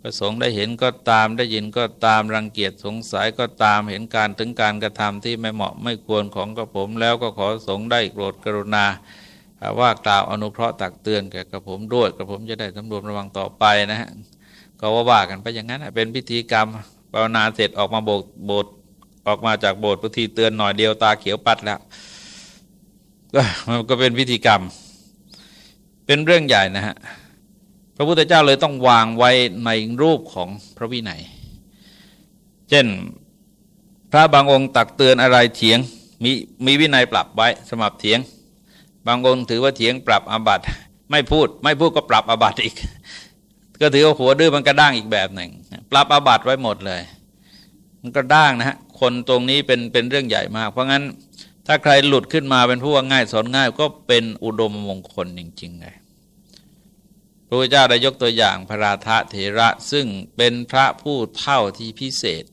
ประสงค์ได้เห็นก็ตามได้ยินก็ตามรังเกียจสงสัยก็ตามเห็นการถึงการกระทำที่ไม่เหมาะไม่ควรของกระผมแล้วก็ขอสงฆ์ได้โปรดกรุณา ว่ากล่าวอนุเคราะห์ตักเตือนแก่กระผมด้วยกระผมจะได้สำรวมระวังต่อไปนะฮะก็ว่าว่ากันไปอย่างนั้นเป็นพิธีกรรมภาวนาเสร็จออกมาโบสถ์โบสถ์ ออกมาจากโบสถ์พิธีเตือนหน่อยเดียวตาเขียวปัดแล้วมันก็เป็นพิธีกรรม เป็นเรื่องใหญ่นะฮะพระพุทธเจ้าเลยต้องวางไว้ในรูปของพระวินัย เช่นพระบางองค์ตักเตือนอะไรเถียงมีมีวินัยปรับไว้สมับเถียง บางองค์ถือว่าเถียงปรับอาบัติไม่พูด ไม่พูดก็ปรับอาบัติอีก ก็ถือว่าหัวดื้อมันกระด้างอีกแบบหนึ่ง ปรับอาบัติไว้หมดเลย มันกระด้างนะฮะ คนตรงนี้เป็นเป็นเรื่องใหญ่มาก เพราะงั้นถ้าใครหลุดขึ้นมาเป็นผู้ว่าง่ายสอนง่าย ก็เป็นอุดมมงคลจริงๆเลยพระพุทธเจ้าได้ยกตัวอย่างพระราธะเถระซึ่งเป็นพระผู้เท่าที่พิเศษ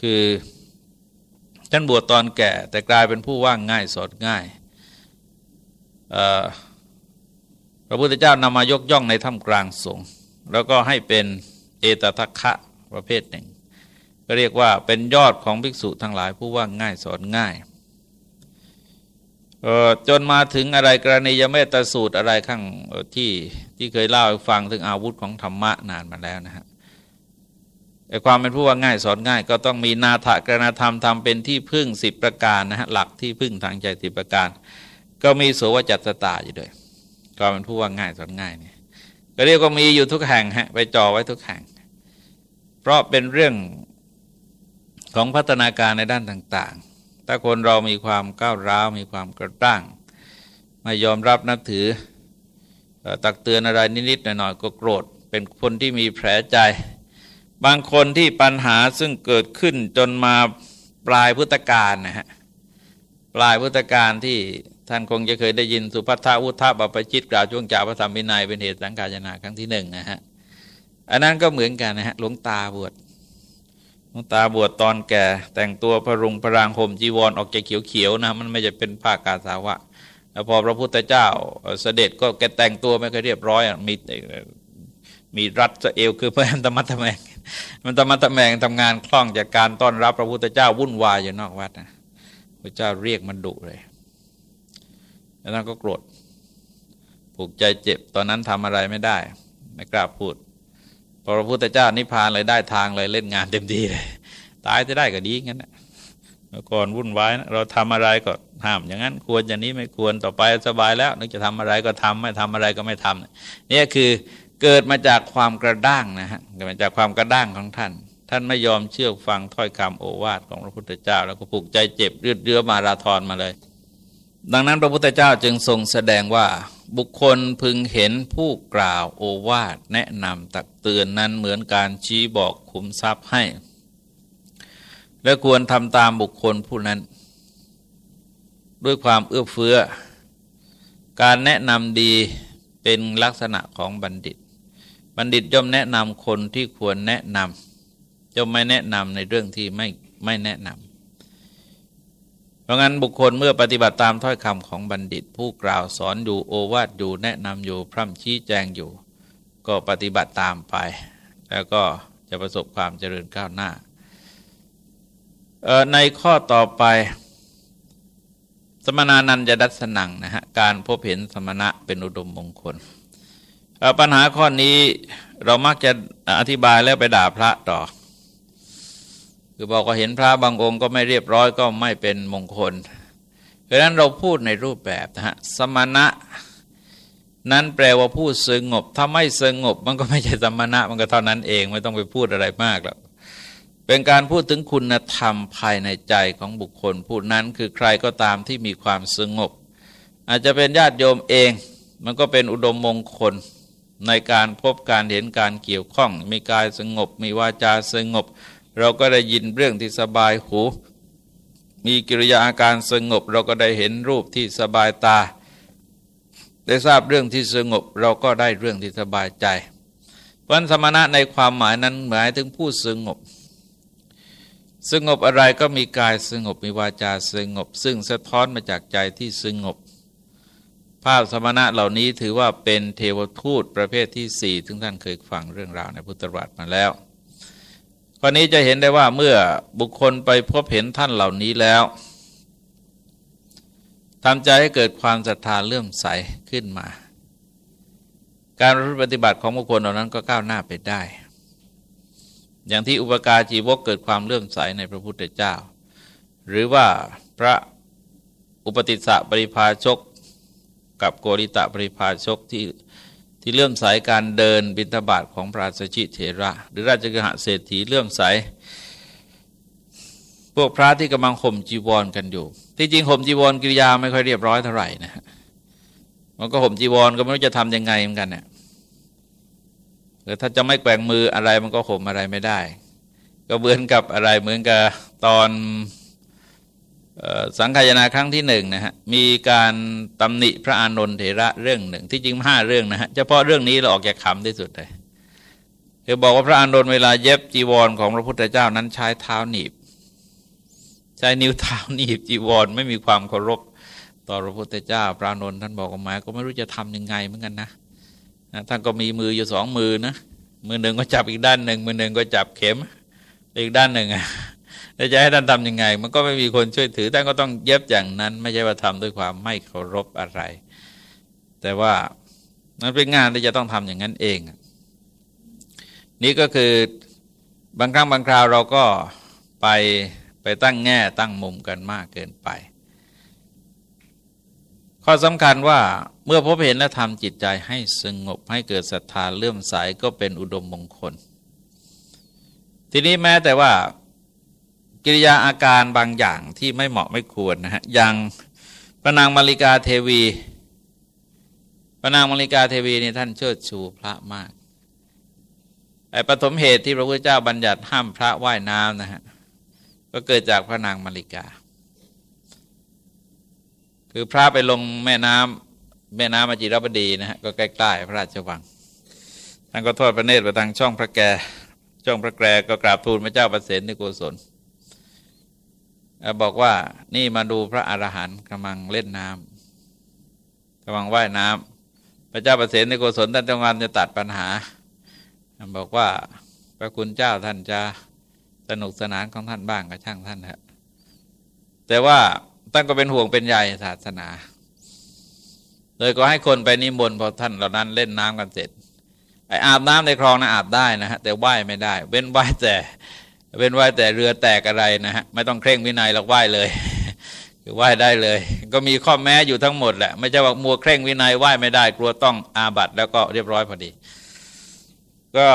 คือท่านบวชตอนแก่แต่กลายเป็นผู้ว่างง่ายสอนง่ายพระพุทธเจ้านำมายกย่องในถ้ำกลางสงฆ์แล้วก็ให้เป็นเอตทัคคะประเภทหนึ่ง ก็เรียกว่าเป็นยอดของภิกษุทั้งหลายผู้ว่าง่ายสอนง่ายจนมาถึงอะไรกรณียเมตสูตรอะไรข้างที่ที่เคยเล่าให้ฟังถึงอาวุธของธรรมะนานมาแล้วนะฮะไอความเป็นผู้ว่าง่ายสอนง่าย ก็ต้องมีนาถกรณธรรมทำเป็นที่พึ่งสิบประการนะฮะหลักที่พึ่งทางใจสิบประการ ก็มีโสวจัตตาอยู่ด้วยความเป็นผู้ว่าง่ายสอนง่ายเนี่ยก็เรียกว่ามีอยู่ทุกแห่งฮะไปจ่อไว้ทุกแห่ง เพราะเป็นเรื่อง ของพัฒนาการในด้านต่างๆ ถ้าคนเรามีความก้าวร้าวมีความกระด้าง ไม่ยอมรับนับถือตักเตือนอะไรนิดๆหน่อยๆก็โกรธ เป็นคนที่มีแผลใจ บางคนที่ปัญหาซึ่งเกิดขึ้นจนมาปลายพุทธกาลนะฮะปลายพุทธกาลที่ท่านคงจะเคยได้ยินสุภัทธาอุทธาบปจิตกล่าวช่วงจ่าพระธรรมวินัยเป็นเหตุสังกาจนาครั้งที่หนึ่งนะฮะอันนั้นก็เหมือนกันนะฮะหลวงตาบวช หลวงตาบวชตอนแก่แต่งตัวพรุงพรางห่มจีวรอออกจะเขียวๆนะมันไม่จะเป็นผ้ากาสาวะแล้วพอพระพุทธเจ้าเสด็จก็แกแต่งตัวไม่ค่อยเรียบร้อยมีมีรัดเอวคือพื่อนตมัตะแมงมันตมัตะแมงทำงานคล่องจากการต้อนรับ พระพุทธเจ้าวุ่นวายอยู่นอกวัดนะพระเจ้าเรียกมันดุเลยแล้วนั้นก็โกรธผูกใจเจ็บตอนนั้นทำอะไรไม่ได้ ไม่กล้าพูด พอพระพุทธเจ้านิพพานเลยได้ทางเลยเล่นงานเต็มที่เลยตายจะได้ก็ดีงั้นนะเมื่อก่อนวุ่นวายนะเราทำอะไรก็ห้าม อย่างนั้นควรอย่างนี้ไม่ควรต่อไปสบายแล้วนึกจะทำอะไรก็ทำไม่ทำอะไรก็ไม่ทำนี่คือเกิดมาจากความกระด้างนะฮะเกิดมาจากความกระด้างของท่าน ท่านไม่ยอมเชื่อฟังถ้อยคำโอวาทของพระพุทธเจ้า แล้วก็ผูกใจเจ็บเลือดเรือมาราธรมาเลย ดังนั้นพระพุทธเจ้าจึงทรงแสดงว่าบุคคลพึงเห็นผู้กล่าวโอวาทแนะนำตักเตือนนั้นเหมือนการชี้บอกคุมทรัพย์ให้ และควรทำตามบุคคลผู้นั้น ด้วยความเอื้อเฟื้อ การแนะนำดีเป็นลักษณะของบัณฑิต บัณฑิตย่อมแนะนำคนที่ควรแนะนำย่อมไม่แนะนำในเรื่องที่ไม่ไม่แนะนำ เพราะงั้นบุคคลเมื่อปฏิบัติตามถ้อยคำของบัณฑิต ผู้กล่าวสอนอยู่โอวาทอยู่แนะนำอยู่พร่ำชี้แจงอยู่ ก็ปฏิบัติตามไป แล้วก็จะประสบความเจริญก้าวหน้า ในข้อต่อไป สมณานันจะดัชนังนะฮะการพบเห็นสมณะเป็นอุดมมงคล ปัญหาข้อนี้เรามักจะอธิบายแล้วไปด่าพระต่อ คือบอกว่าเห็นพระบางองค์ก็ไม่เรียบร้อยก็ไม่เป็นมงคล เพราะนั้นเราพูดในรูปแบบนะฮะสมณะ นั้นแปลว่าผู้สงบ ถ้าไม่สงบ มันก็ไม่ใช่สมณะ มันก็เท่านั้นเองไม่ต้องไปพูดอะไรมากแล้วเป็นการพูดถึงคุณธรรมภายในใจของบุคคลผู้นั้นคือใครก็ตามที่มีความสงบ อาจจะเป็นญาติโยมเอง มันก็เป็นอุดมมงคลในการพบการเห็นการเกี่ยวข้อง มีกายสงบ มีวาจาสงบ เราก็ได้ยินเรื่องที่สบายหู มีกิริยาอาการสงบ เราก็ได้เห็นรูปที่สบายตา ได้ทราบเรื่องที่สงบ เราก็ได้เรื่องที่สบายใจวันสมณะในความหมายนั้นหมายถึงผู้สงบ สงบอะไรก็มีกายสงบมีวาจาสงบ ซึ่งสะท้อนมาจากใจที่สงบ ภาพสมณะเหล่านี้ถือว่าเป็นเทวทูตประเภทที่สี่ทึงท่านเคยฟังเรื่องราวในพุทธวัตรมาแล้ว ข้อนี้จะเห็นได้ว่าเมื่อบุคคลไปพบเห็นท่านเหล่านี้แล้วทำใจให้เกิดความศรัทธาเลื่อมใสขึ้นมา การปฏิบัติของบุคคลเหล่านั้นก็ก้าวหน้าไปได้ อย่างที่อุปการจีวกเกิดความเลื่อมใสในพระพุทธเจ้า หรือว่าพระอุปติสสะปริภาชก กับโกริตะปริภาชกที่ ที่เลื่อมใสการเดินบิณฑบาตของพระสัชิเถระ หรือราชกหะเศรษฐีเลื่อมใส พวกพระที่กำลังข่มจีวรกันอยู่ ที่จริงข่มจีวรกิริยาไม่ค่อยเรียบร้อยเท่าไหร่นะมันก็ข่มจีวรก็ไม่รู้จะทำยังไงเหมือนกันเนี่ยหรือถ้าจะไม่แกว่งมืออะไรมันก็ข่มอะไรไม่ได้ ก็เหมือนกับอะไรเหมือนกับตอน สังขยาครั้งที่หนึ่งนะฮะมีการตำหนิพระอานนท์เถระเรื่องหนึ่งที่จริงห้าเรื่องนะฮะเฉพาะเรื่องนี้เราออกจากขำที่สุดเลยคือบอกว่าพระอานนท์เวลาเย็บจีวรของพระพุทธเจ้านั้นใช้เท้าหนีบ ใช้นิ้วเท้าหนีบจีวรไม่มีความเคารพต่อพระพุทธเจ้า พระอานนท์ท่านบอกออกมาก็ไม่รู้จะทํำยังไงเหมือนกันนะท่านก็มีมืออยู่สองมือนะมือหนึ่งก็จับอีกด้านหนึ่งมือหนึ่งก็จับเข็มอีกด้านหนึ่งอะ แล้วจะให้ท่านทำยังไง มันก็ไม่มีคนช่วยถือท่านก็ต้องเย็บอย่างนั้น ไม่ใช่ว่าทำด้วยความไม่เคารพอะไร แต่ว่ามันเป็นงานที่จะต้องทำอย่างนั้นเอง นี่ก็คือบางครั้งบางคราวเราก็ไปไปตั้งแง่ตั้งมุมกันมากเกินไป ข้อสำคัญว่าเมื่อพบเห็นและทำจิตใจให้สงบให้เกิดศรัทธาเลื่อมใสก็เป็นอุดมมงคล ทีนี้แม้แต่ว่า กิริยาอาการบางอย่างที่ไม่เหมาะไม่ควรนะฮะอย่างพระนางมาริกาเทวีพระนางมาริกาเทวีนี่ท่านเชิดชูพระมากไอ้ปฐมเหตุที่พระพุทธเจ้าบัญญัติห้ามพระว่ายน้ำนะฮะก็เกิดจากพระนางมาริกา คือพระไปลงแม่น้ำแม่น้ำมจิรบดีนะฮะก็ใกล้ๆพระราชวังท่านก็ทอดพระเนตรไปทางช่องพระแกช่องพระแกก็กราบทูลพระเจ้าประเสนในโกศล บอกว่านี่มาดูพระอรหันต์กำลังเล่นน้ำกำลังว่ายน้ำพระเจ้าประเสริฐในโกศลท่านต้องารจะตัดปัญหาบอกว่าพระคุณเจ้าท่านจะสนุกสนานของท่านบ้างก็ช่างท่านเถอะแต่ว่าท่านก็เป็นห่วงเป็นใยศาสนาเลยก็ให้คนไปนิมนต์พอท่านเหล่านั้นเล่นน้ำกันเสร็จไออาบน้ำในคลองนะอาบได้นะฮะแต่ว่ายไม่ได้ เว้นว่ายแต่ เป็นว่ายแต่เรือแตกอะไรนะฮะไม่ต้องเคร่งวินัยเราว่ายเลยคือว่ายได้เลย ก็มีข้อแม้อยู่ทั้งหมดแหละ ไม่ใช่ว่ามัวเคร่งวินัยว่ายไม่ได้ กลัวต้องอาบัตแล้วก็เรียบร้อยพอดี ก็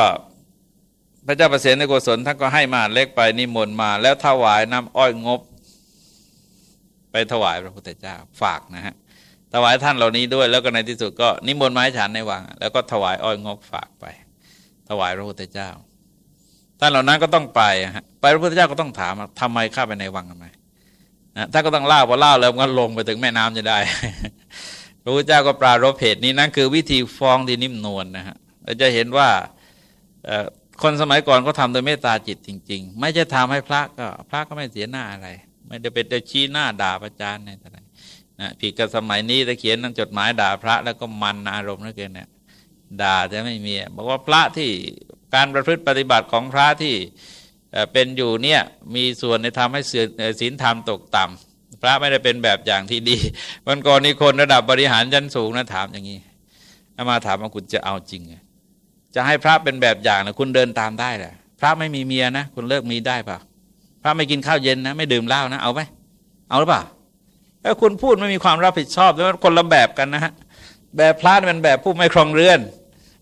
พระเจ้าประเสริฐในกุศลท่านก็ให้มาเล็กไปนิมนต์มา แล้วถวายน้ำอ้อยงบ ไปถวายพระพุทธเจ้าฝากนะฮะถวายท่านเหล่านี้ด้วย แล้วก็ในที่สุดก็นิมนต์มาให้ฉันในวังแล้วก็ถวายอ้อยงบฝากไป ถวายพระพุทธเจ้า ท่านเหล่านั้นก็ต้องไปไปพระพุทธเจ้าก็ต้องถามทำไมข้าไปในวังทำไมท่านก็ต้องเล่าพอเล่าแล้วก็ลงไปถึงแม่น้ำจะได้ พระพุทธเจ้าก็ปรารบเหตุนี้นั่นคือวิธีฟ้องที่นิ่มนวลนะฮะเราจะเห็นว่าคนสมัยก่อนก็ทำโดยเมตตาจิตจริง ๆ ไม่จะทำให้พระก็พระก็ไม่เสียหน้าอะไร ไม่ได้เป็นชี้หน้าด่าประจานในอะไรนะผิดกับสมัยนี้ถ้าเขียนนังจดหมายด่าพระแล้วก็มันอารมณ์นั่นเองเนี่ยด่าจะไม่มีบอกว่าพระที่ การประพฤติปฏิบัติของพระที่เป็นอยู่เนี่ยมีส่วนในทำให้ศีลธรรมตกต่ำพระไม่ได้เป็นแบบอย่างที่ดีวันก่อนนี้คนระดับบริหารชั้นสูงนะถามอย่างนี้มาถามว่าคุณจะเอาจริง จะให้พระเป็นแบบอย่างนะคุณเดินตามได้แหละพระไม่มีเมียนะคุณเลิกมีได้เปล่าพระไม่กินข้าวเย็นนะ ไม่ดื่มเหล้านะเอาไหมเอาหรือเปล่าถ้าคุณพูดไม่มีความรับผิดชอบแล้วคนละแบบกันนะฮะแบบพระเป็นแบบผู้ไม่ครองเรือน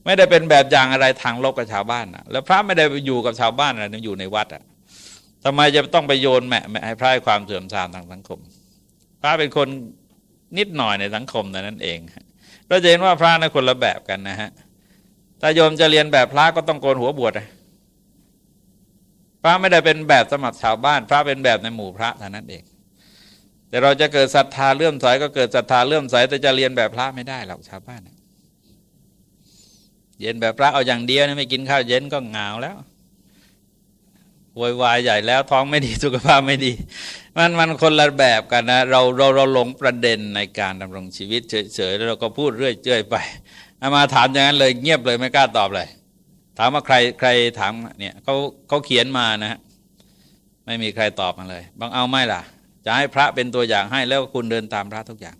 ไม่ได้เป็นแบบอย่างอะไรทางโลกกับชาวบ้านนะแล้วพระไม่ได้อยู่กับชาวบ้านอะไรอยู่ในวัดอะทำไมจะต้องไปโยนแม่ให้พระให้ความเสื่อมทรามทางสังคม พระเป็นคนนิดหน่อยในสังคมแต่นั้นเองเราจะเห็นว่าพระนะคนละแบบกันนะฮะถ้าโยมจะเรียนแบบพระก็ต้องโกนหัวบวชพระไม่ได้เป็นแบบสมัครชาวบ้าน พระเป็นแบบในหมู่พระเท่านั้นเอง แต่เราจะเกิดศรัทธาเลื่อมใสก็เกิดศรัทธาเลื่อมใสแต่จะเรียนแบบพระไม่ได้หรอกชาวบ้าน เย็นแบบพระเอาอย่างเดียวนะไม่กินข้าวเย็นก็เหงาแล้ววอยวายใหญ่แล้วท้องไม่ดีสุขภาพไม่ดี มันมันคนละแบบกันนะเราเราเราหลงประเด็นในการดำรงชีวิตเฉยๆแล้วเราก็พูดเรื่อยเจื่อยไปอามาถามอย่างนั้นเลยเงียบเลยไม่กล้าตอบเลย ถามว่าใครใครถามเนี่ยเขาเขาเขียนมานะฮะไม่มีใครตอบมาเลยบางเอาไม่ล่ะ จะให้พระเป็นตัวอย่างให้แล้วคุณเดินตามพระทุกอย่าง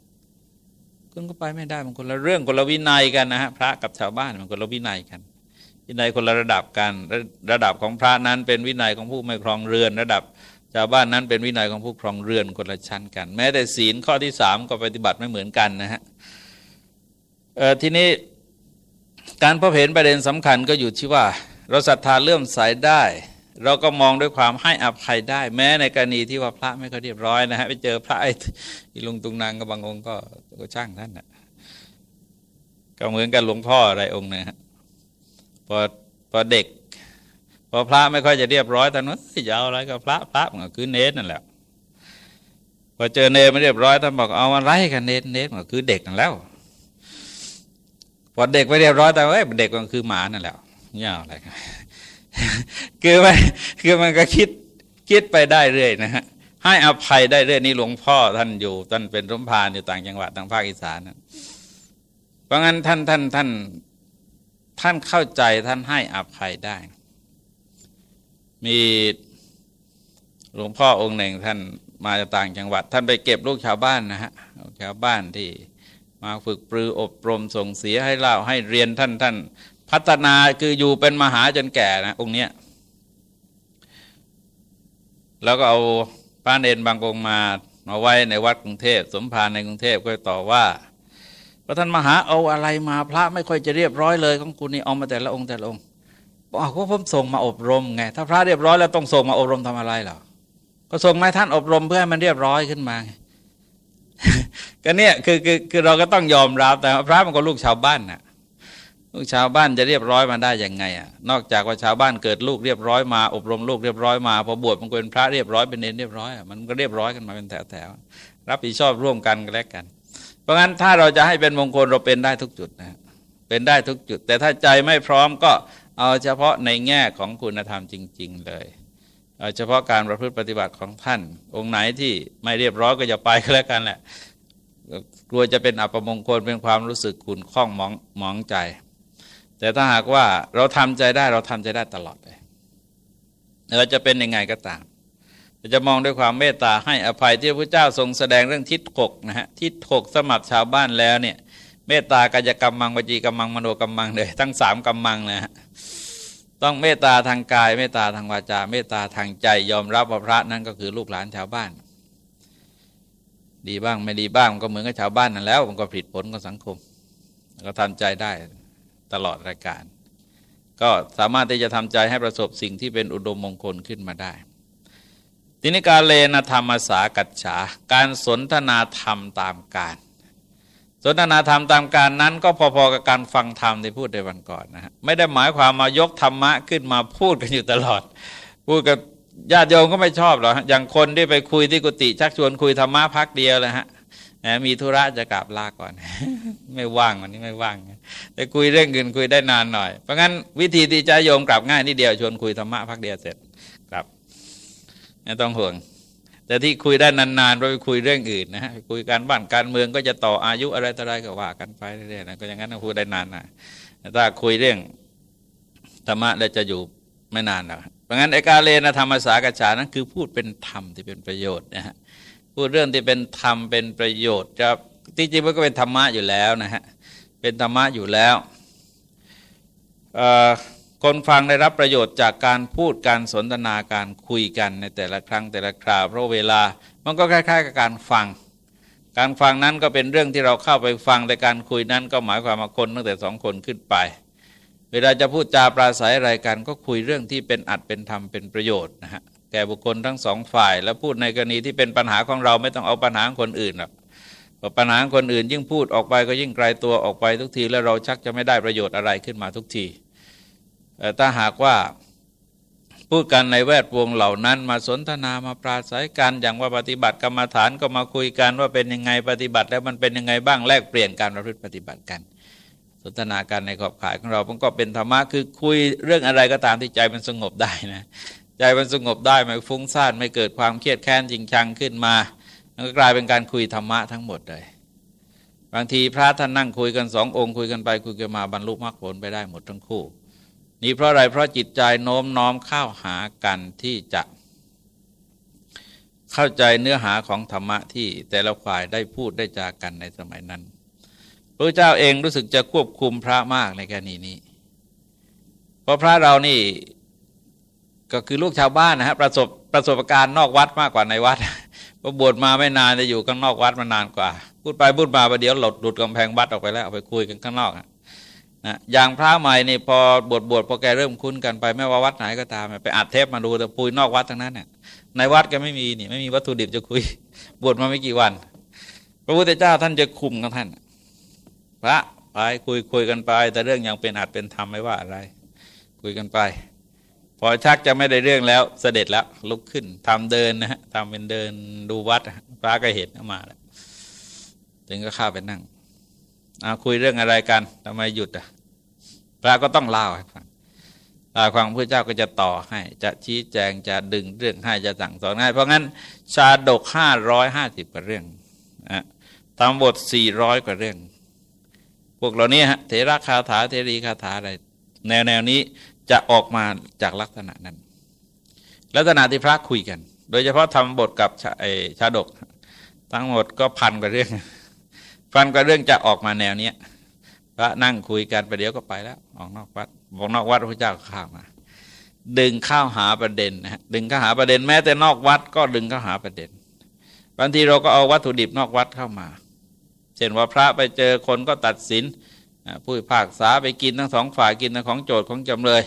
คุณก็ไปไม่ได้มันคนละเรื่องคนละวินัยกันนะฮะพระกับชาวบ้านมันคนละวินัยกัน วินัยคนละระดับกันระดับของพระนั้นเป็นวินัยของผู้ไม่ครองเรือน ระดับชาวบ้านนั้นเป็นวินัยของผู้ครองเรือนคนละชั้นกัน แม้แต่ศีลข้อที่สามก็ปฏิบัติไม่เหมือนกันนะฮะทีนี้การพบเห็นประเด็นสำคัญก็อยู่ที่ว่า เราศรัทธาเลื่อมใสได้ เราก็มองด้วยความให้อภัยได้ แม้ในกรณีที่ว่าพระไม่ค่อยเรียบร้อยนะฮะไปเจอพระไอ้ลุงตุงนางก็บางองค์ก็ก็ช่างท่านนะก็เหมือนกันหลวงพ่ออะไรองค์นะฮะพอพอเด็กพอพระไม่ค่อยจะเรียบร้อยท่านว่าจะเอาอะไรกับพระพระมันก็คือเนสนั่นแหละพอเจอเนสไม่เรียบร้อยท่านบอกเอาอะไรกันเนสเนสมันก็คือเด็กนั่นแล้วพอเด็กไม่เรียบร้อยแต่ว่าเด็กมันคือหมานั่นแหละเนี่ยอะไรกัน คือมันคือมันก็คิดคิดไปได้เรื่อยนะฮะให้อภัยได้เรื่อยนี่หลวงพ่อท่านอยู่ท่านเป็นร่มพานอยู่ต่างจังหวัดทางภาคอีสานนะเพราะงั้นท่านท่านท่านท่านเข้าใจท่านให้อภัยได้ มีหลวงพ่อองค์หนึ่งท่านมาจากต่างจังหวัด ท่านไปเก็บลูกชาวบ้านนะฮะชาวบ้านที่มาฝึกปรืออบรมส่งเสียให้เล่าให้เรียนท่านท่าน พัฒนาคืออยู่เป็นมหาจนแก่นะองค์เนี้ยแล้วก็เอาพระเนนบางองค์มามาไว้ในวัดกรุงเทพสมภารในกรุงเทพก็ต่อว่าพระท่านมหาเอาอะไรมาพระไม่ค่อยจะเรียบร้อยเลยของคุณนี่เอามาแต่ละองค์แต่ละองค์บอกว่าผมส่งมาอบรมไงถ้าพระเรียบร้อยแล้วต้องส่งมาอบรมทำอะไรหรอก็ส่งมาท่านอบรมเพื่อให้มันเรียบร้อยขึ้นมาก็เนี่ยคือคือคือเราก็ต้องยอมรับแต่พระมันก็ลูกชาวบ้านน่ะ ลูกชาวบ้านจะเรียบร้อยมาได้ยังไงอะนอกจากว่าชาวบ้านเกิดลูกเรียบร้อยมา อบรมลูกเรียบร้อยมาพอบวชมันเป็นพระเรียบร้อยเป็นเนรเรียบร้อยมันก็เรียบร้อยกันมาเป็นแถวๆรับผิดชอบร่วมกันกันแล้วกัน เพราะงั้นถ้าเราจะให้เป็นมงคลเราเป็นได้ทุกจุดนะเป็นได้ทุกจุด แต่ถ้าใจไม่พร้อมก็เอาเฉพาะในแง่ของคุณธรรมจริง ๆ เลยเอาเฉพาะการประพฤติปฏิบัติของท่าน องค์ไหนที่ไม่เรียบร้อยก็อย่าไปก็แล้วกันแหละกลัวจะเป็นอัปมงคลเป็นความรู้สึกขุ่นข้องมองมองใจ แต่ถ้าหากว่าเราทำใจได้เราทำใจได้ตลอดเลยเราจะเป็นยังไงก็ตามเราจะมองด้วยความเมตตาให้อภัยที่พระเจ้าทรงแสดงเรื่องทิศหกนะฮะทิศหกสมับชาวบ้านแล้วเนี่ย เมตตากายกรรมมังวจีกรรมมังมโนกรรมมังเลยทั้งสามกรรมมังนะฮะต้องเมตตาทางกาย เมตตาทางวาจา เมตตาทางใจยอมรับว่าพระนั้นก็คือลูกหลานชาวบ้าน ดีบ้างไม่ดีบ้างก็เหมือนกับชาวบ้านนั่นแล้ว มันก็ผิดผลของสังคม ก็ทำใจได้ ตลอดรายการ ก็สามารถที่จะทำใจให้ประสบสิ่งที่เป็นอุดมมงคลขึ้นมาได้ ทีนี้การเลนธรรมสากัจฉา การสนทนาธรรมตามการ สนทนาธรรมตามการนั้น ก็พอๆกับการฟังธรรมที่พูดในวันก่อนนะฮะไม่ได้หมายความมายกธรรมะขึ้นมาพูดกันอยู่ตลอด พูดกับญาติโยมก็ไม่ชอบหรอกอย่างคนที่ไปคุยที่กุฏิชักชวนคุยธรรมะพักเดียวเลยฮะ มีธุระจะกลับลาก่อน ไม่ว่างวันนี้ไม่ว่าง แต่คุยเรื่องอื่นคุยได้นานหน่อย เพราะงั้นวิธีที่จะโยมกลับง่ายนิดเดียวชวนคุยธรรมะพักเดียวเสร็จกลับไม่ต้องห่วง แต่ที่คุยได้นานๆเราไปคุยเรื่องอื่นนะฮะคุยการบ้านการเมืองก็จะต่ออายุอะไรต่ออะไรก็ว่ากันไปเรื่อยๆนะก็อย่างนั้นคุยได้นานน่ถ้าคุยเรื่องธรรมะแล้วจะอยู่ไม่นานหรอกเพราะงั้นไอการเลนธรรมสากฉานั้นคือพูดเป็นธรรมที่เป็นประโยชน์นะฮะ พูดเรื่องที่เป็นธรรมเป็นประโยชน์จะที่จริงมันก็เป็นธรรมะอยู่แล้วนะฮะเป็นธรรมะอยู่แล้วคนฟังได้รับประโยชน์จากการพูดการสนทนาการคุยกันในแต่ละครั้งแต่ละคราวเพราะเวลามันก็คล้าย ๆ กับการฟัง การฟังนั้นก็เป็นเรื่องที่เราเข้าไปฟังแต่การคุยนั้นก็หมายความว่าคนตั้งแต่สองคนขึ้นไป เวลาจะพูดจาปราศัยอะไรกันก็คุยเรื่องที่เป็นอัดเป็นธรรมเป็นประโยชน์นะฮะ ก่บุคคลทั้งสองฝ่าย แล้วพูดในกรณีที่เป็นปัญหาของเราไม่ต้องเอาปัญหาคนอื่นหรอกปัญหาคนอื่นยิ่งพูดออกไปก็ยิ่งไกลตัวออกไปทุกที แล้วเราชักจะไม่ได้ประโยชน์อะไรขึ้นมาทุกทีแต่ถ้าหากว่าพูดกันในแวดวงเหล่านั้น มาสนทนามาปราศัยกันอย่างว่าปฏิบัติกรรมฐานก็มาคุยกันว่าเป็นยังไงปฏิบัติแล้วมันเป็นยังไงบ้างแลกเปลี่ยนการประพฤติปฏิบัติกัน สนทนากันในขอบข่ายของเรามันก็เป็นธรรมะคือคุยเรื่องอะไรก็ตามที่ใจมันสงบได้นะ ใจมันสงบได้ไม่ฟุ้งซ่านไม่เกิดความเครียดแค้นจริงชังขึ้นมามันก็กลายเป็นการคุยธรรมะทั้งหมดเลย บางทีพระท่านนั่งคุยกันสององค์คุยกันไปคุยกันมาบรรลุมรรคผลไปได้หมดทั้งคู่ นี่เพราะอะไรเพราะจิตใจโน้มน้อมเข้าหากันที่จะ เข้าใจเนื้อหาของธรรมะที่แต่ละฝ่ายได้พูดได้จากันในสมัยนั้นพระเจ้าเองรู้สึกจะควบคุมพระมากในกรณีนี้ เพราะพระเรานี่ ก็คือลูกชาวบ้านนะฮะประสบประสบการณ์นอกวัดมากกว่าในวัดพอบวชมาไม่นานจะอยู่ข้างนอกวัดมานานกว่า พูดไปพูดมาประเดี๋ยวหลุดหลุดกำแพงวัดออกไปแล้วเอาไปคุยกันข้างนอกนะอย่างพระใหม่นี่พอบวชบวชพอแกเริ่มคุ้นกันไปไม่ว่าวัดไหนก็ตามไปอัดเทปมาดูแต่ปุยนอกวัดทั้งนั้นเนี่ยในวัดก็ไม่มีนี่ไม่มีวัตถุดิบจะคุย บวชมาไม่กี่วัน พระพุทธเจ้าท่านจะคุมกับท่าน พระไปคุยคุยกันไป แต่เรื่องยังเป็นอัดเป็นธรรมไม่ว่าอะไร คุยกันไป พอชักจะไม่ได้เรื่องแล้วเสด็จแล้วลุกขึ้นทำเดินนะฮะทำเป็นเดินดูวัดพระก็เห็นมาแล้วถึงก็เข้าไปนั่งคุยเรื่องอะไรกันทำไมหยุดอะพระก็ต้องเล่าให้ฟังเล่าความพระเจ้าก็จะต่อให้จะชี้แจงจะดึงเรื่องให้จะสั่งสอนให้เพราะงั้น ชาดกห้าร้อยห้าสิบกว่าเรื่องอะตามบทสี่ร้อยกว่าเรื่อง พวกเรานี้ฮะเทระคาถาเทรีคาถาอะไร แนวแนวนี้ จะออกมาจากลักษณะนั้น ลักษณะที่พระคุยกัน โดยเฉพาะทำบทกับชาชาดก ทั้งหมดก็พันกว่าเรื่อง พันกว่าเรื่องจะออกมาแนวเนี้ยพระนั่งคุยกันไปเดี๋ยวก็ไปแล้ว ออกนอกวัดบอกนอกวัดพระเจ้าข้ามา ดึงข้าวหาประเด็นนะดึงข้าหาประเด็นแม้แต่นอกวัดก็ดึงข้าหาประเด็นบางทีเราก็เอาวัตถุดิบนอกวัดเข้ามา เช่นว่าพระไปเจอคนก็ตัดสิน ผู้ภาคษาไปกินทั้งสองฝ่ายกินทั้งของโจทย์ของจำเลย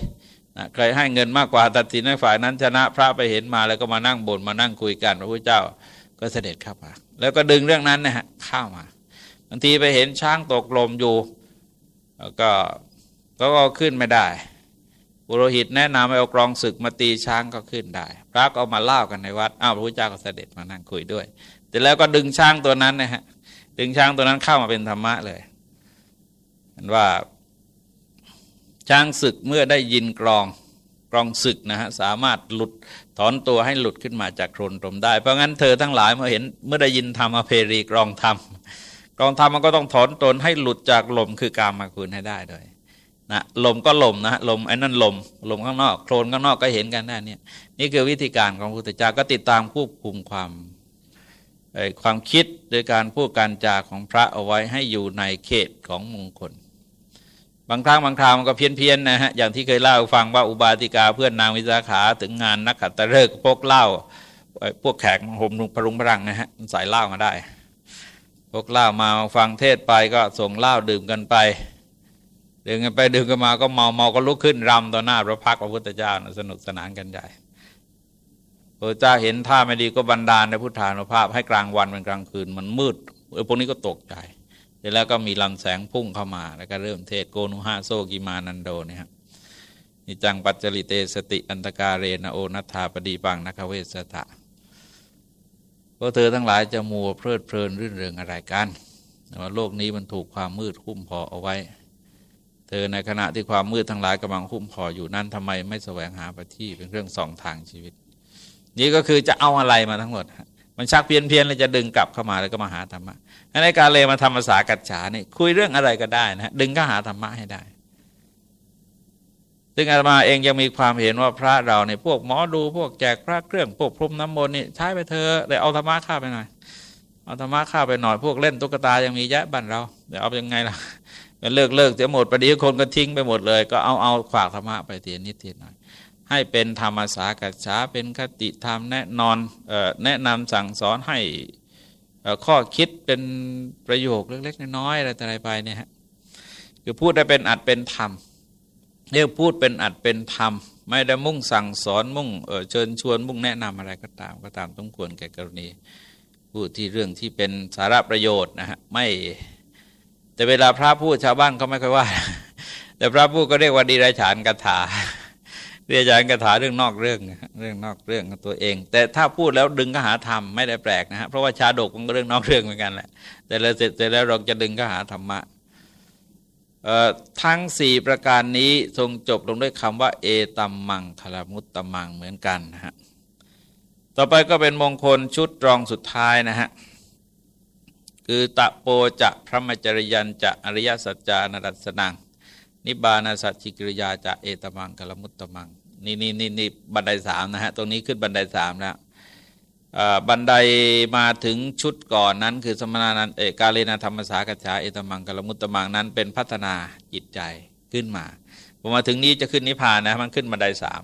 ใครให้เงินมากกว่าตัดสินให้ฝ่ายนั้นชนะพระไปเห็นมาแล้วก็มานั่งบ่นมานั่งคุยกันพระพุทธเจ้าก็เสด็จเข้ามา แล้วก็ดึงเรื่องนั้นนะฮะเข้ามาบางทีไปเห็นช้างตกลมอยู่แล้วก็ก็ขึ้นไม่ได้บุโรหิตแนะนำให้เอากรองศึกมาตีช้างก็ขึ้นได้ พระก็เอามาเล่ากันในวัดอ้าวพระพุทธเจ้าก็เสด็จมานั่งคุยด้วย แต่แล้วก็ดึงช้างตัวนั้นนะฮะดึงช้างตัวนั้นเข้ามาเป็นธรรมะเลย เห็นว่าช้างศึกเมื่อได้ยินกรองกรองศึกนะฮะสามารถหลุดถอนตัวให้หลุดขึ้นมาจากโครนตมได้ เพราะงั้นเธอทั้งหลายเมื่อเห็นเมื่อได้ยินธรรมอเพรีกรองธรรมกรองธรรมมันก็ต้องถอนตนให้หลุดจากลมคือกามมาคุณให้ได้ด้วยนะลมก็ลมนะลมไอ้นั่นลมลมข้างนอกโคลนข้างนอกก็เห็นกันได้เนี่ยนี่คือวิธีการของพุทธเจ้าก็ติดตามควบคุมความความคิดโดยการพูดการจาของพระเอาไว้ให้อยู่ในเขตของมงคล บางครั้งบางคราวมันก็เพี้ยนเพียนนะฮะอย่างที่เคยเล่าฟังว่าอุบาติกาเพื่อนนางวิสาขาถึงงานนักขัตฤกษ์พกเหล้าพวกแขกห่มพรุงพรังนะฮะใส่เหล้ามาได้ พวกเหล่ามาฟังเทศไปก็ส่งเหล้าดื่มกันไปดึงกันไปดึงกันมาก็เมาเมาก็ลุกขึ้นรำต่อหน้าพระพักพระพุทธเจ้าสนุกสนานกันใหญ่พระเจ้าเห็นท่าไม่ดีก็บันดาลในพุทธานุภาพให้กลางวันเป็นกลางคืนมันมืดเออพวกนี้ก็ตกใจ เสร็จแล้วก็มีลำแสงพุ่งเข้ามา แล้วก็เริ่มเทศโกนุหะโซกิมานันโดเนี่ยครับนิจังปัจจริเตสติอันตกาเรนโอนัทาปดีปังนักเวสตะพวกเธอทั้งหลายจะมัวเพลิดเพลินรื่นเริงอะไรกันว่าโลกนี้มันถูกความมืดคุ้มพอเอาไว้ เธอในขณะที่ความมืดทั้งหลายกำลังคุ้มพออยู่นั้นทำไมไม่แสวงหาปฏิเป็นเรื่องสองทางชีวิต นี่ก็คือจะเอาอะไรมาทั้งหมด มันชักเพียนเพียนเลยจะดึงกลับเข้ามาแล้วก็มาหาธรรมะในการเลยมาทำภาษากัจฉานี่คุยเรื่องอะไรก็ได้นะดึงก็หาธรรมะให้ได้ซึ่งอาตมาเองยังมีความเห็นว่าพระเราในพวกหมอดูพวกแจกพระเครื่องพวกพรมน้ำมนต์นี่ใช้ไปเธอแต่เอาธรรมะข้าไปหน่อยเอาธรรมะข้าไปหน่อยพวกเล่นตุ๊กตายังมีแยะบ้านเราเดี๋ยวเอายังไงล่ะเลิกเลิกเสียหมดประเดี๋ยวคนก็ทิ้งไปหมดเลย ก็เอาเอาฝากธรรมะไปเทียนนิดเทียนหน่อย ให้เป็นธรรมสากัจฉาเป็นคติธรรมแนะนอนแนะนำสั่งสอนให้ข้อคิดเป็นประโยคเล็กๆน้อยๆอะไรต่อะไรไปเนี่ยฮะคือพูดได้เป็นอัดเป็นธรรมเรียกพูดเป็นอัดเป็นธรรม ไม่ได้มุ่งสั่งสอนมุ่งเชิญชวนมุ่งแนะนำอะไรก็ตามก็ตามต้องควรแก่กรณีพูดที่เรื่องที่เป็นสาระประโยชน์นะฮะไม่แต่เวลาพระพูดชาวบ้านเขาไม่ค่อยว่า แต่พระพูดก็เรียกว่าดีไรฉานกถา เรียกฉานกถาเรื่องนอกเรื่องเรื่องนอกเรื่องของตัวเอง แต่ถ้าพูดแล้วดึงก็หาธรรมไม่ได้แปลกนะฮะเพราะว่าชาดกมันก็เรื่องนอกเรื่องเหมือนกันแหละแต่เราเสร็จแต่แล้วเราจะดึงก็หาธรรมะทั้งสี่ประการนี้ทรงจบลงด้วยคำว่า เอตัมมังคลมุตตมังเหมือนกันนะฮะต่อไปก็เป็นมงคลชุดรองสุดท้ายนะฮะคือตะโปจะพระมจริยันจะอริยสัจจานรัสนัง นิบานาสัจจิกิริยาจะเอตมังคลมุตตมัง นี่นี่นี่นี่บันไดสามนะฮะตรงนี้ขึ้นบันไดสามแล้วบันไดมาถึงชุดก่อนนั้น คือสมณานันเอกาเลนะธรรมสากฉาเอตมังกลมุตตมังนั้น เป็นพัฒนาจิตใจขึ้นมาพอมาถึงนี้จะขึ้นนิพพานนะมันขึ้นบันไดสาม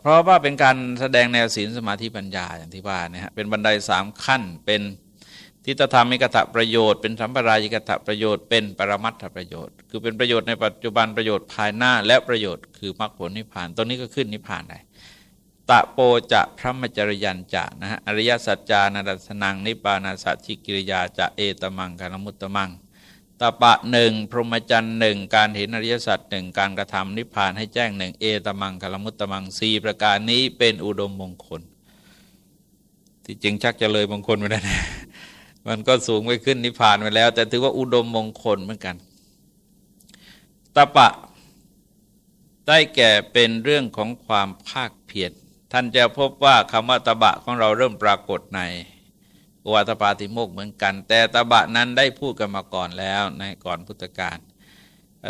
เพราะว่าเป็นการแสดงแนวศีลสมาธิปัญญาอย่างที่ว่านะฮะเป็นบันไดสามขั้นเป็น ทิฏฐธรรมิกตะประโยชน์เป็นสัมปรายิกตะประโยชน์เป็นปรมัตถประโยชน์ คือเป็นประโยชน์ในปัจจุบันประโยชน์ภายหน้า และประโยชน์คือมรรคผลนิพพานตรงนี้ก็ขึ้นนิพพานได้ตะโปจะพระมจริยันจะนะฮะอริยสัจจานัสนังนิปานาสัจจิกิริยาจะเอตมังกานมุตตมังตปะหนึ่งพรหมจรรย์หนึ่งการเห็นอริยสัจหนึ่งการกระทำนิพพานให้แจ้งหนึ่งเอตมังกานมุตตมังสี่ประการนี้เป็นอุดมมงคล ที่จริงชักจะเลยมงคลไปแล้วนะ มันก็สูงไปขึ้นนิพพานไปแล้ว แต่ถือว่าอุดมมงคลเหมือนกันตปะได้แก่เป็นเรื่องของความภาคเพียรท่านจะพบว่าคำว่าตบะของเราเริ่มปรากฏในวัตปาติโมกเหมือนกัน แต่ตบะนั้นได้พูดกันมาก่อนแล้วในก่อนพุทธกาล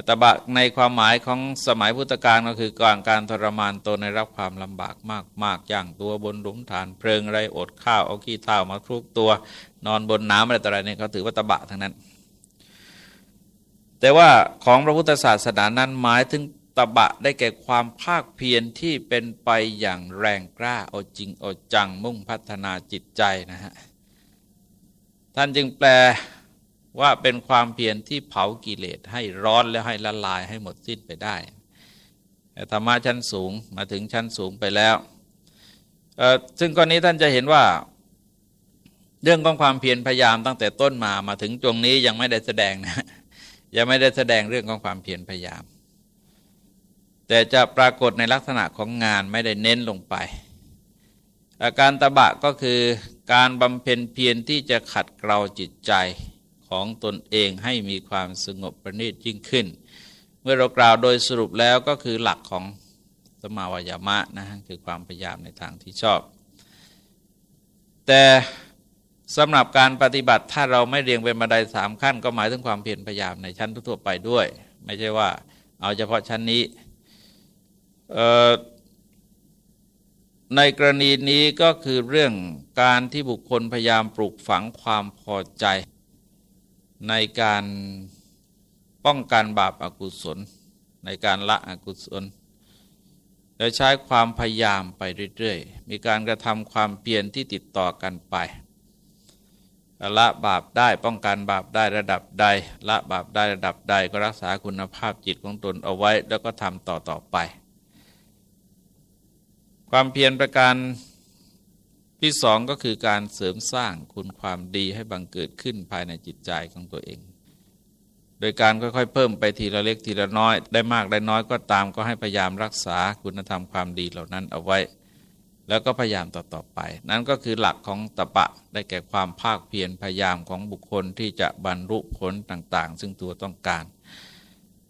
ตบะในความหมายของสมัยพุทธกาลก็คือก่อนการทรมานตนในรับความลำบากมากมากย่างตัวบนหลุมฐานเพลิงไรอดข้าวเอาขี้เท้ามาคลุกตัวนอนบนน้ำอะไรต่ออะไรเนี่ยเขาถือว่าตบะทั้งนั้น แต่ว่าของพระพุทธศาสนานั้นหมายถึงตบะได้แก่ความภาคเพียรที่เป็นไปอย่างแรงกล้าเอาจริงเอาจังมุ่งพัฒนาจิตใจนะฮะท่านจึงแปล ว่าเป็นความเพียรที่เผากิเลสให้ร้อนและให้ละลายให้หมดสิ้นไปได้ธรรมะชั้นสูงมาถึงชั้นสูงไปแล้ว ซึ่งกรณีท่านจะเห็นว่า เรื่องของความเพียรพยายามตั้งแต่ต้นมามาถึงตรงนี้ยังไม่ได้แสดงนะยังไม่ได้แสดงเรื่องของความเพียรพยายาม แต่จะปรากฏในลักษณะของงานไม่ได้เน้นลงไป อาการตะบะก็คือการบำเพ็ญเพียรที่จะขัดเกลาจิตใจ ของตนเองให้มีความสงบประณีตยิ่งขึ้น เมื่อเรากล่าวโดยสรุปแล้วก็คือหลักของสมาวายามะนะคือความพยายามในทางที่ชอบ แต่สำหรับการปฏิบัติถ้าเราไม่เรียงเป็นบันไดสามขั้น ก็หมายถึงความเพียรพยายามในชั้นทั่วไปด้วย ไม่ใช่ว่าเอาเฉพาะชั้นนี้ในกรณีนี้ก็คือเรื่องการที่บุคคลพยายามปลูกฝังความพอใจ ในการป้องกันบาปอากุศล ในการละอกุศลและใช้ความพยายามไปเรื่อยๆ มีการกระทำความเปลี่ยนที่ติดต่อกันไป ละบาปได้ป้องกันบาปได้ระดับใด ละบาปได้ระดับใดก็รักษาคุณภาพจิตของตนเอาไว้แล้วก็ทำต่อต่อไป ความเพียรประการ ที่สองก็คือการเสริมสร้างคุณความดีให้บังเกิดขึ้นภายในจิตใจของตัวเอง โดยการค่อยๆ เพิ่มไปทีละเล็กทีละน้อย ได้มากได้น้อยก็ตามก็ให้พยายามรักษาคุณธรรมความดีเหล่านั้นเอาไว้ แล้วก็พยายามต่อๆไป นั่นก็คือหลักของตะปะได้แก่ความภาคเพียรพยายามของบุคคลที่จะบรรลุผลต่างๆ ซึ่งตัวต้องการ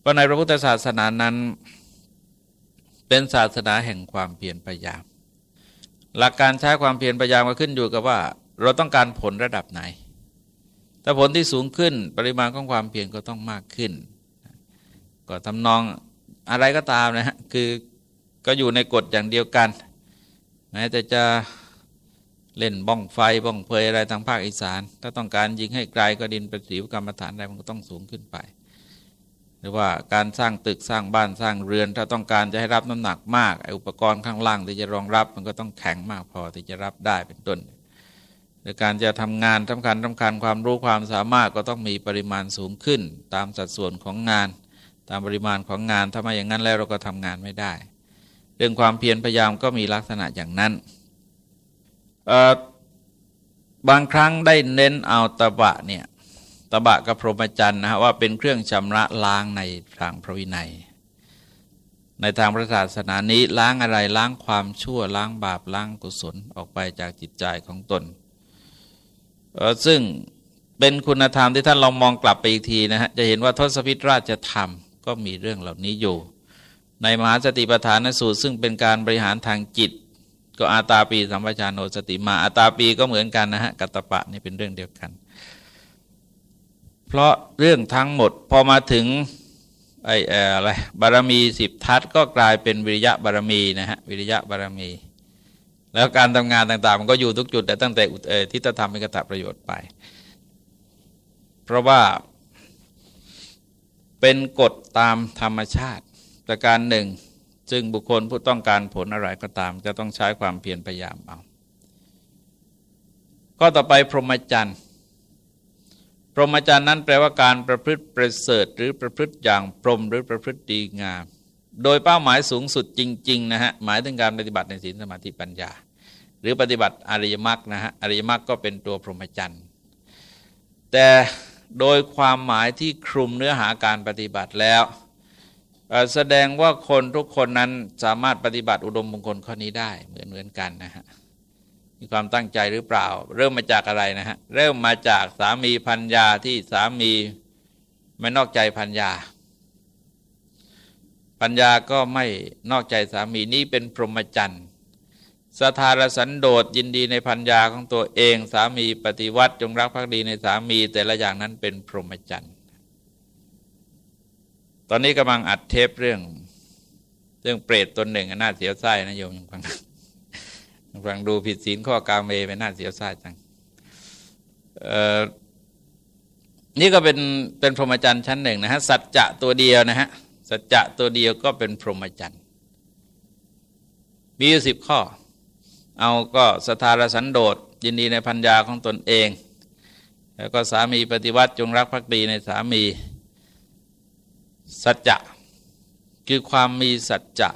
เพราะในพระพุทธศาสนานั้น เป็นศาสนาแห่งความเพียรพยายาม หลักการใช้ความเพียรพยายามก็ขึ้นอยู่กับว่า เราต้องการผลระดับไหน ถ้าผลที่สูงขึ้นปริมาณของความเพียรก็ต้องมากขึ้น ก็ทำนองอะไรก็ตามนะฮะคือก็อยู่ในกฎอย่างเดียวกันแม้แต่จะเล่นบ้องไฟบ้องเพยอะไรทางภาคอีสาน ถ้าต้องการยิงให้ไกลก็ดินเป็นสีกรรมฐานอะไรมันก็ต้องสูงขึ้นไป หรือว่าการสร้างตึกสร้างบ้านสร้างเรือน ถ้าต้องการจะให้รับน้ำหนักมากอุปกรณ์ข้างล่างที่จะรองรับ มันก็ต้องแข็งมากพอที่จะรับได้เป็นต้นหรือการจะทำงานสำคัญสำคัญความรู้ความสามารถก็ต้องมีปริมาณสูงขึ้น ตามสัดส่วนของงาน ตามปริมาณของงานถ้าไม่อย่างนั้นแล้วเราก็ทำงานไม่ได้ เรื่องความเพียรพยายามก็มีลักษณะอย่างนั้นบางครั้งได้เน้นเอาตะบะเนี่ย ตบะกับพรหมจรรย์นะฮะว่าเป็นเครื่องชำระล้างในทางพระวินัย ในทางพระศาสนานี้ล้างอะไรล้างความชั่วล้างบาปล้างกุศลออกไปจากจิตใจของตน ซึ่งเป็นคุณธรรมที่ท่านลองมองกลับไปอีกทีนะฮะจะเห็นว่าทศพิธราชธรรมก็มีเรื่องเหล่านี้อยู่ ในมหาสติปัฏฐานสูตร ซึ่งเป็นการบริหารทางจิต ก็อาตาปีสัมปชานโนสติมาอาตาปีก็เหมือนกันนะฮะกัตปะนี่เป็นเรื่องเดียวกัน เพราะเรื่องทั้งหมดพอมาถึงไอ้อะไรบารมีสิบทัศก็กลายเป็นวิริยะบารมีนะฮะวิริยะบารมี แล้วการทำงานต่างๆ มันก็อยู่ทุกจุดแต่ตั้งแต่ทิฏฐธรรมเป็นกตประโยชน์ไป เพราะว่าเป็นกฎตามธรรมชาติประการหนึ่งจึงบุคคลผู้ต้องการผลอะไรก็ตาม จะต้องใช้ความเพียรพยายามเอาก็ต่อไปพรหมจรรย์ รหมจรรย์นั้นแปลว่าการประพฤติประเสริฐหรือประพฤติอย่างพรหมหรือประพฤติดีงาม โดยเป้าหมายสูงสุดจริงๆนะฮะหมายถึงการปฏิบัติในศีลสมาธิปัญญา หรือปฏิบัติอริยมรรคนะฮะอริยมรรคก็เป็นตัวพรหมจรรย์แต่โดยความหมายที่คลุมเนื้อหาการปฏิบัติแล้ว แสดงว่าคนทุกคนนั้นสามารถปฏิบัติอุดมมงคลข้อนี้ได้เหมือนเหมือนกันนะฮะ มีความตั้งใจหรือเปล่า เริ่มมาจากอะไรนะฮะ เริ่มมาจากสามีพัญญาที่สามีไม่นอกใจพัญญาพัญญาก็ไม่นอกใจสามีนี่เป็นพรหมจรรย์สถารสันโดษยินดีในพัญญาของตัวเองสามีปฏิวัติจงรักภักดีในสามีแต่ละอย่างนั้นเป็นพรหมจรรย์ตอนนี้กำลังอัดเทปเรื่อง เรื่องเปรตตนหนึ่งน่าเสียวไส้นะโยมยังฟัง ฟังดูผิดศีลข้อกาเมไปน่าเสียวไส้จังนี่ก็เป็นเป็นพรหมจรรย์ชั้นหนึ่งนะฮะสัจจะตัวเดียวนะฮะสัจจะตัวเดียวก็เป็นพรหมจรรย์มีอยู่สิบข้อ เอาก็สถารสันโดษยินดีในพัญญาของตนเอง แล้วก็สามีปฏิวัติจงรักภักดีในสามีสัจจะคือความมีสัจจะ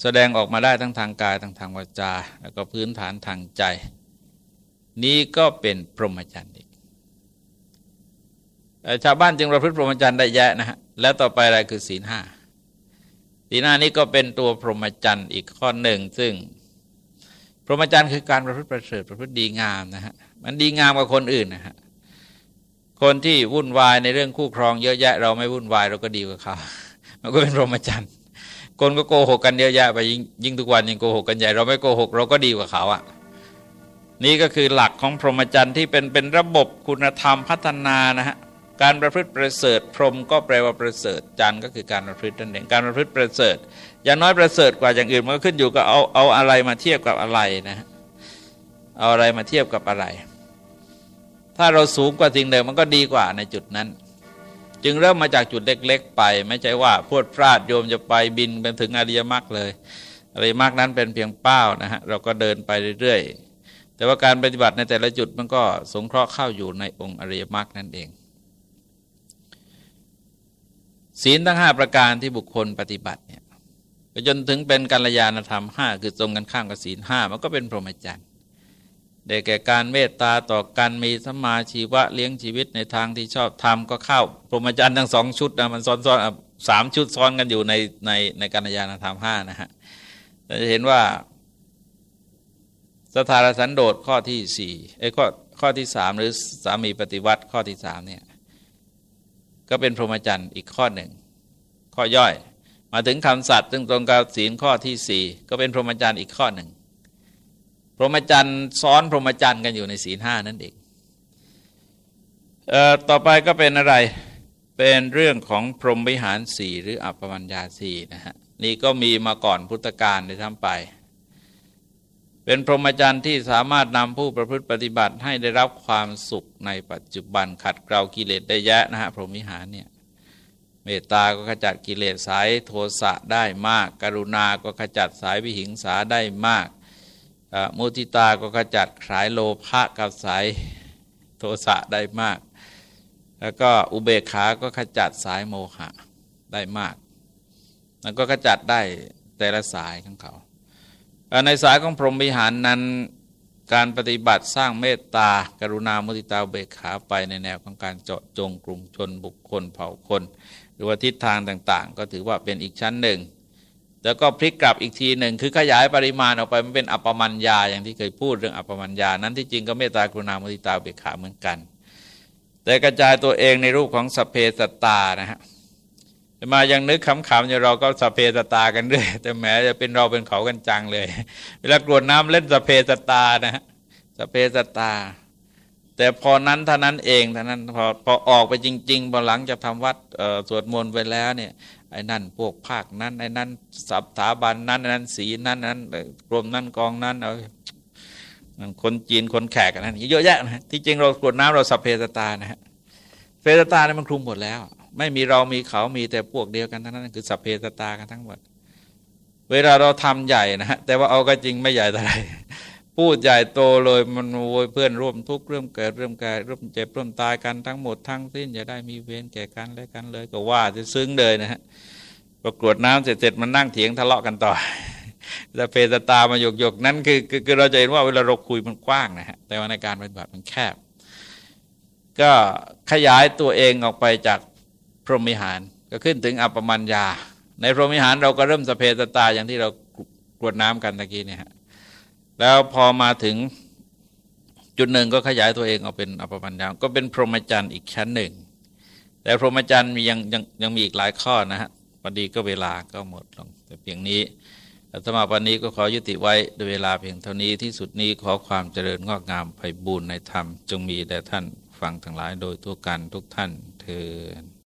แสดงออกมาได้ทั้งทางกายทั้งทางวาจา แล้วก็พื้นฐานทางใจ นี้ก็เป็นพรหมจรรย์อีกชาวบ้านจึงประพฤติพรหมจรรย์ได้แยะนะฮะแล้วต่อไปอะไรคือศีลห้าศีลห้านี้ก็เป็นตัวพรหมจรรย์อีกข้อหนึ่ง ซึ่ง พรหมจรรย์คือการประพฤติประเสริฐประพฤติดีงามนะฮะมันดีงามกว่าคนอื่นนะฮะคนที่วุ่นวายในเรื่องคู่ครองเยอะแยะ เราไม่วุ่นวายเราก็ดีกว่าเขามันก็เป็นพรหมจรรย์ คนก็โกหกกันเยอะแยะไปยิ่งยิ่งทุกวันยิ่งโกหกกันใหญ่เราไม่โกหกเราก็ดีกว่าเขาอะนี่ก็คือหลักของพรหมจรรย์ที่เป็นเป็นระบบคุณธรรมพัฒนานะฮะการประพฤติประเสริฐ พรหมก็แปลว่าประเสริฐจันก็คือการประพฤตินั่นเองการประพฤติประเสริฐ อย่างน้อยประเสริฐกว่าอย่างอื่นมันก็ขึ้นอยู่กับเอาเอาอะไรมาเทียบกับอะไรนะฮะเอาอะไรมาเทียบกับอะไร ถ้าเราสูงกว่าสิ่งเดิมมันก็ดีกว่าในจุดนั้น จึงเริ่มมาจากจุดเล็ก ๆ ไป ไม่ใช่ว่าพวดพลาดโยมจะไปบินไปถึงอริยมรรคเลยอริยมรรคนั้นเป็นเพียงเป้านะฮะเราก็เดินไปเรื่อยๆ แต่ว่าการปฏิบัติในแต่ละจุดมันก็สงเคราะห์เข้าอยู่ในองค์อริยมรรคนั่นเอง ศีลทั้งห้าประการที่บุคคลปฏิบัติเนี่ยจนถึงเป็นกัลยาณธรรมห้าคือตรงกันข้ามกับศีลห้ามันก็เป็นพรหมจรรย์ ได้แก่การเมตตาต่อกันมีสมาชีวะเลี้ยงชีวิตในทางที่ชอบทำก็เข้าพรหมจรรย์ทั้งสองชุดนะมันซ้อนๆสามชุดซ้อนกันอยู่ในในในกัลยาณธรรมห้านะฮะเราจะเห็นว่า สถารสันโดษข้อที่สี่ไอ้ข้อข้อที่สามหรือสามีปฏิวัติข้อที่สามเนี่ยก็เป็นพรหมจรรย์อีกข้อหนึ่ง ข้อย่อย มาถึงคำสัตว์ซึ่งตรงกับศีลข้อที่สี่ก็เป็นพรหมจรรย์อีกข้อหนึ่ง พรหมจรรย์ซ้อนพรหมจรรย์กันอยู่ในศีลห้านั่นเองเอ่อต่อไปก็เป็นอะไรเป็นเรื่องของพรหมวิหารสี่หรืออัปปมัญญาสี่นะฮะนี่ก็มีมาก่อนพุทธกาลในทั้งไป เป็นพรหมจรรย์ที่สามารถนำผู้ประพฤติปฏิบัติให้ได้รับความสุขในปัจจุบันขัดเกลากิเลสได้แยะนะฮะพรหมวิหารเนี่ยเมตตาก็ขจัดกิเลสสายโทสะได้มาก กรุณาก็ขจัดสายวิหิงสาได้มาก มุติตาก็ขจัดสายโลภะกับสายโทสะได้มาก แล้วก็อุเบกขาก็ขจัดสายโมหะได้มาก แล้วก็ขจัดได้แต่ละสายของเขาในสายของพรหมวิหารนั้นการปฏิบัติสร้างเมตตา กรุณามุติตาเบกขาไปในแนวของการเจาะจงกลุ่มชนบุคคลเผ่าคน หรือว่าทิศทางต่าง ๆ ก็ถือว่าเป็นอีกชั้นหนึ่ง แล้วก็พลิกกลับอีกทีหนึ่งคือขยายปริมาณออกไปมันเป็นอัปมัญญาอย่างที่เคยพูดเรื่องอัปมัญญานั้นที่จริงก็เมตตากรุณามุติตาเบกขาเหมือนกัน แต่กระจายตัวเองในรูปของสเพสตานะฮะมายังนึกขำๆอย่างเราก็สเพสตากันด้วยแต่แม้จะเป็นเราเป็นเขากันจังเลย เวลากรวดน้ำเล่นสเพสตานะฮะสเพสตา แต่พอนั้นเท่านั้นเองเท่านั้นพอพอออกไปจริง ๆ พอหลังจากทำวัดสวดมนต์ไปแล้วเนี่ย ไอ้นั่นพวกภาคนั้นไอ้นั่นสับถาบันนั้นนั้นสีนั้นนั้นกรมนั้นกองนั้นเอาคนจีนคนแขกกันนั้นเยอะแยะนะที่จริงเรากรวดน้ำเราสัพเพสตานะฮะเพสตาเนี่ยมันคลุมหมดแล้ว ไม่มีเรามีเขามีแต่พวกเดียวกันทั้งนั้น คือสัพเพสตากันทั้งหมด เวลาเราทำใหญ่นะฮะแต่ว่าเอาก็จริงไม่ใหญ่เท่าไร พูดใหญ่โตเลยมันโวยเพื่อนร่วมทุกข์ร่วมเกิดร่วมแก่ร่วมเจ็บร่วมตายกันทั้งหมดทั้งสิ้นอย่าได้มีเวรแก่กันและกันเลยก็ว่าจะซึ้งเลยนะฮะประกวดน้ำเสร็จเสร็จมันนั่งเถียงทะเลาะกันต่อแต่เพสตามาหยกหยกนั้นคือคือเราจะเห็นว่าเวลาเราคุยมันกว้างนะฮะแต่ว่าในการปฏิบัติมันแคบ ก็ขยายตัวเองออกไปจากพรหมิหารก็ขึ้นถึงอัปปมัญญา ในพรหมิหารเราก็เริ่มสเพสตาอย่างที่เรากรวดน้ำกันตะกี้เนี่ยฮะ แล้วพอมาถึงจุดหนึ่งก็ขยายตัวเองออกเป็นอัปปมัญญาก็เป็นพรหมจรรย์อีกชั้นหนึ่ง แต่พรหมจรรย์มียังยังยังมีอีกหลายข้อนะฮะพอดีก็เวลาก็หมดลงแต่เพียงนี้สมาวันนี้ก็ขอยุติไว้ด้วยเวลาเพียงเท่านี้ที่สุดนี้ขอความเจริญงอกงามไพบูรณ์ในธรรม จงมีแด่ท่านฟังทั้งหลายโดยทั่วกันทุกท่านเทอ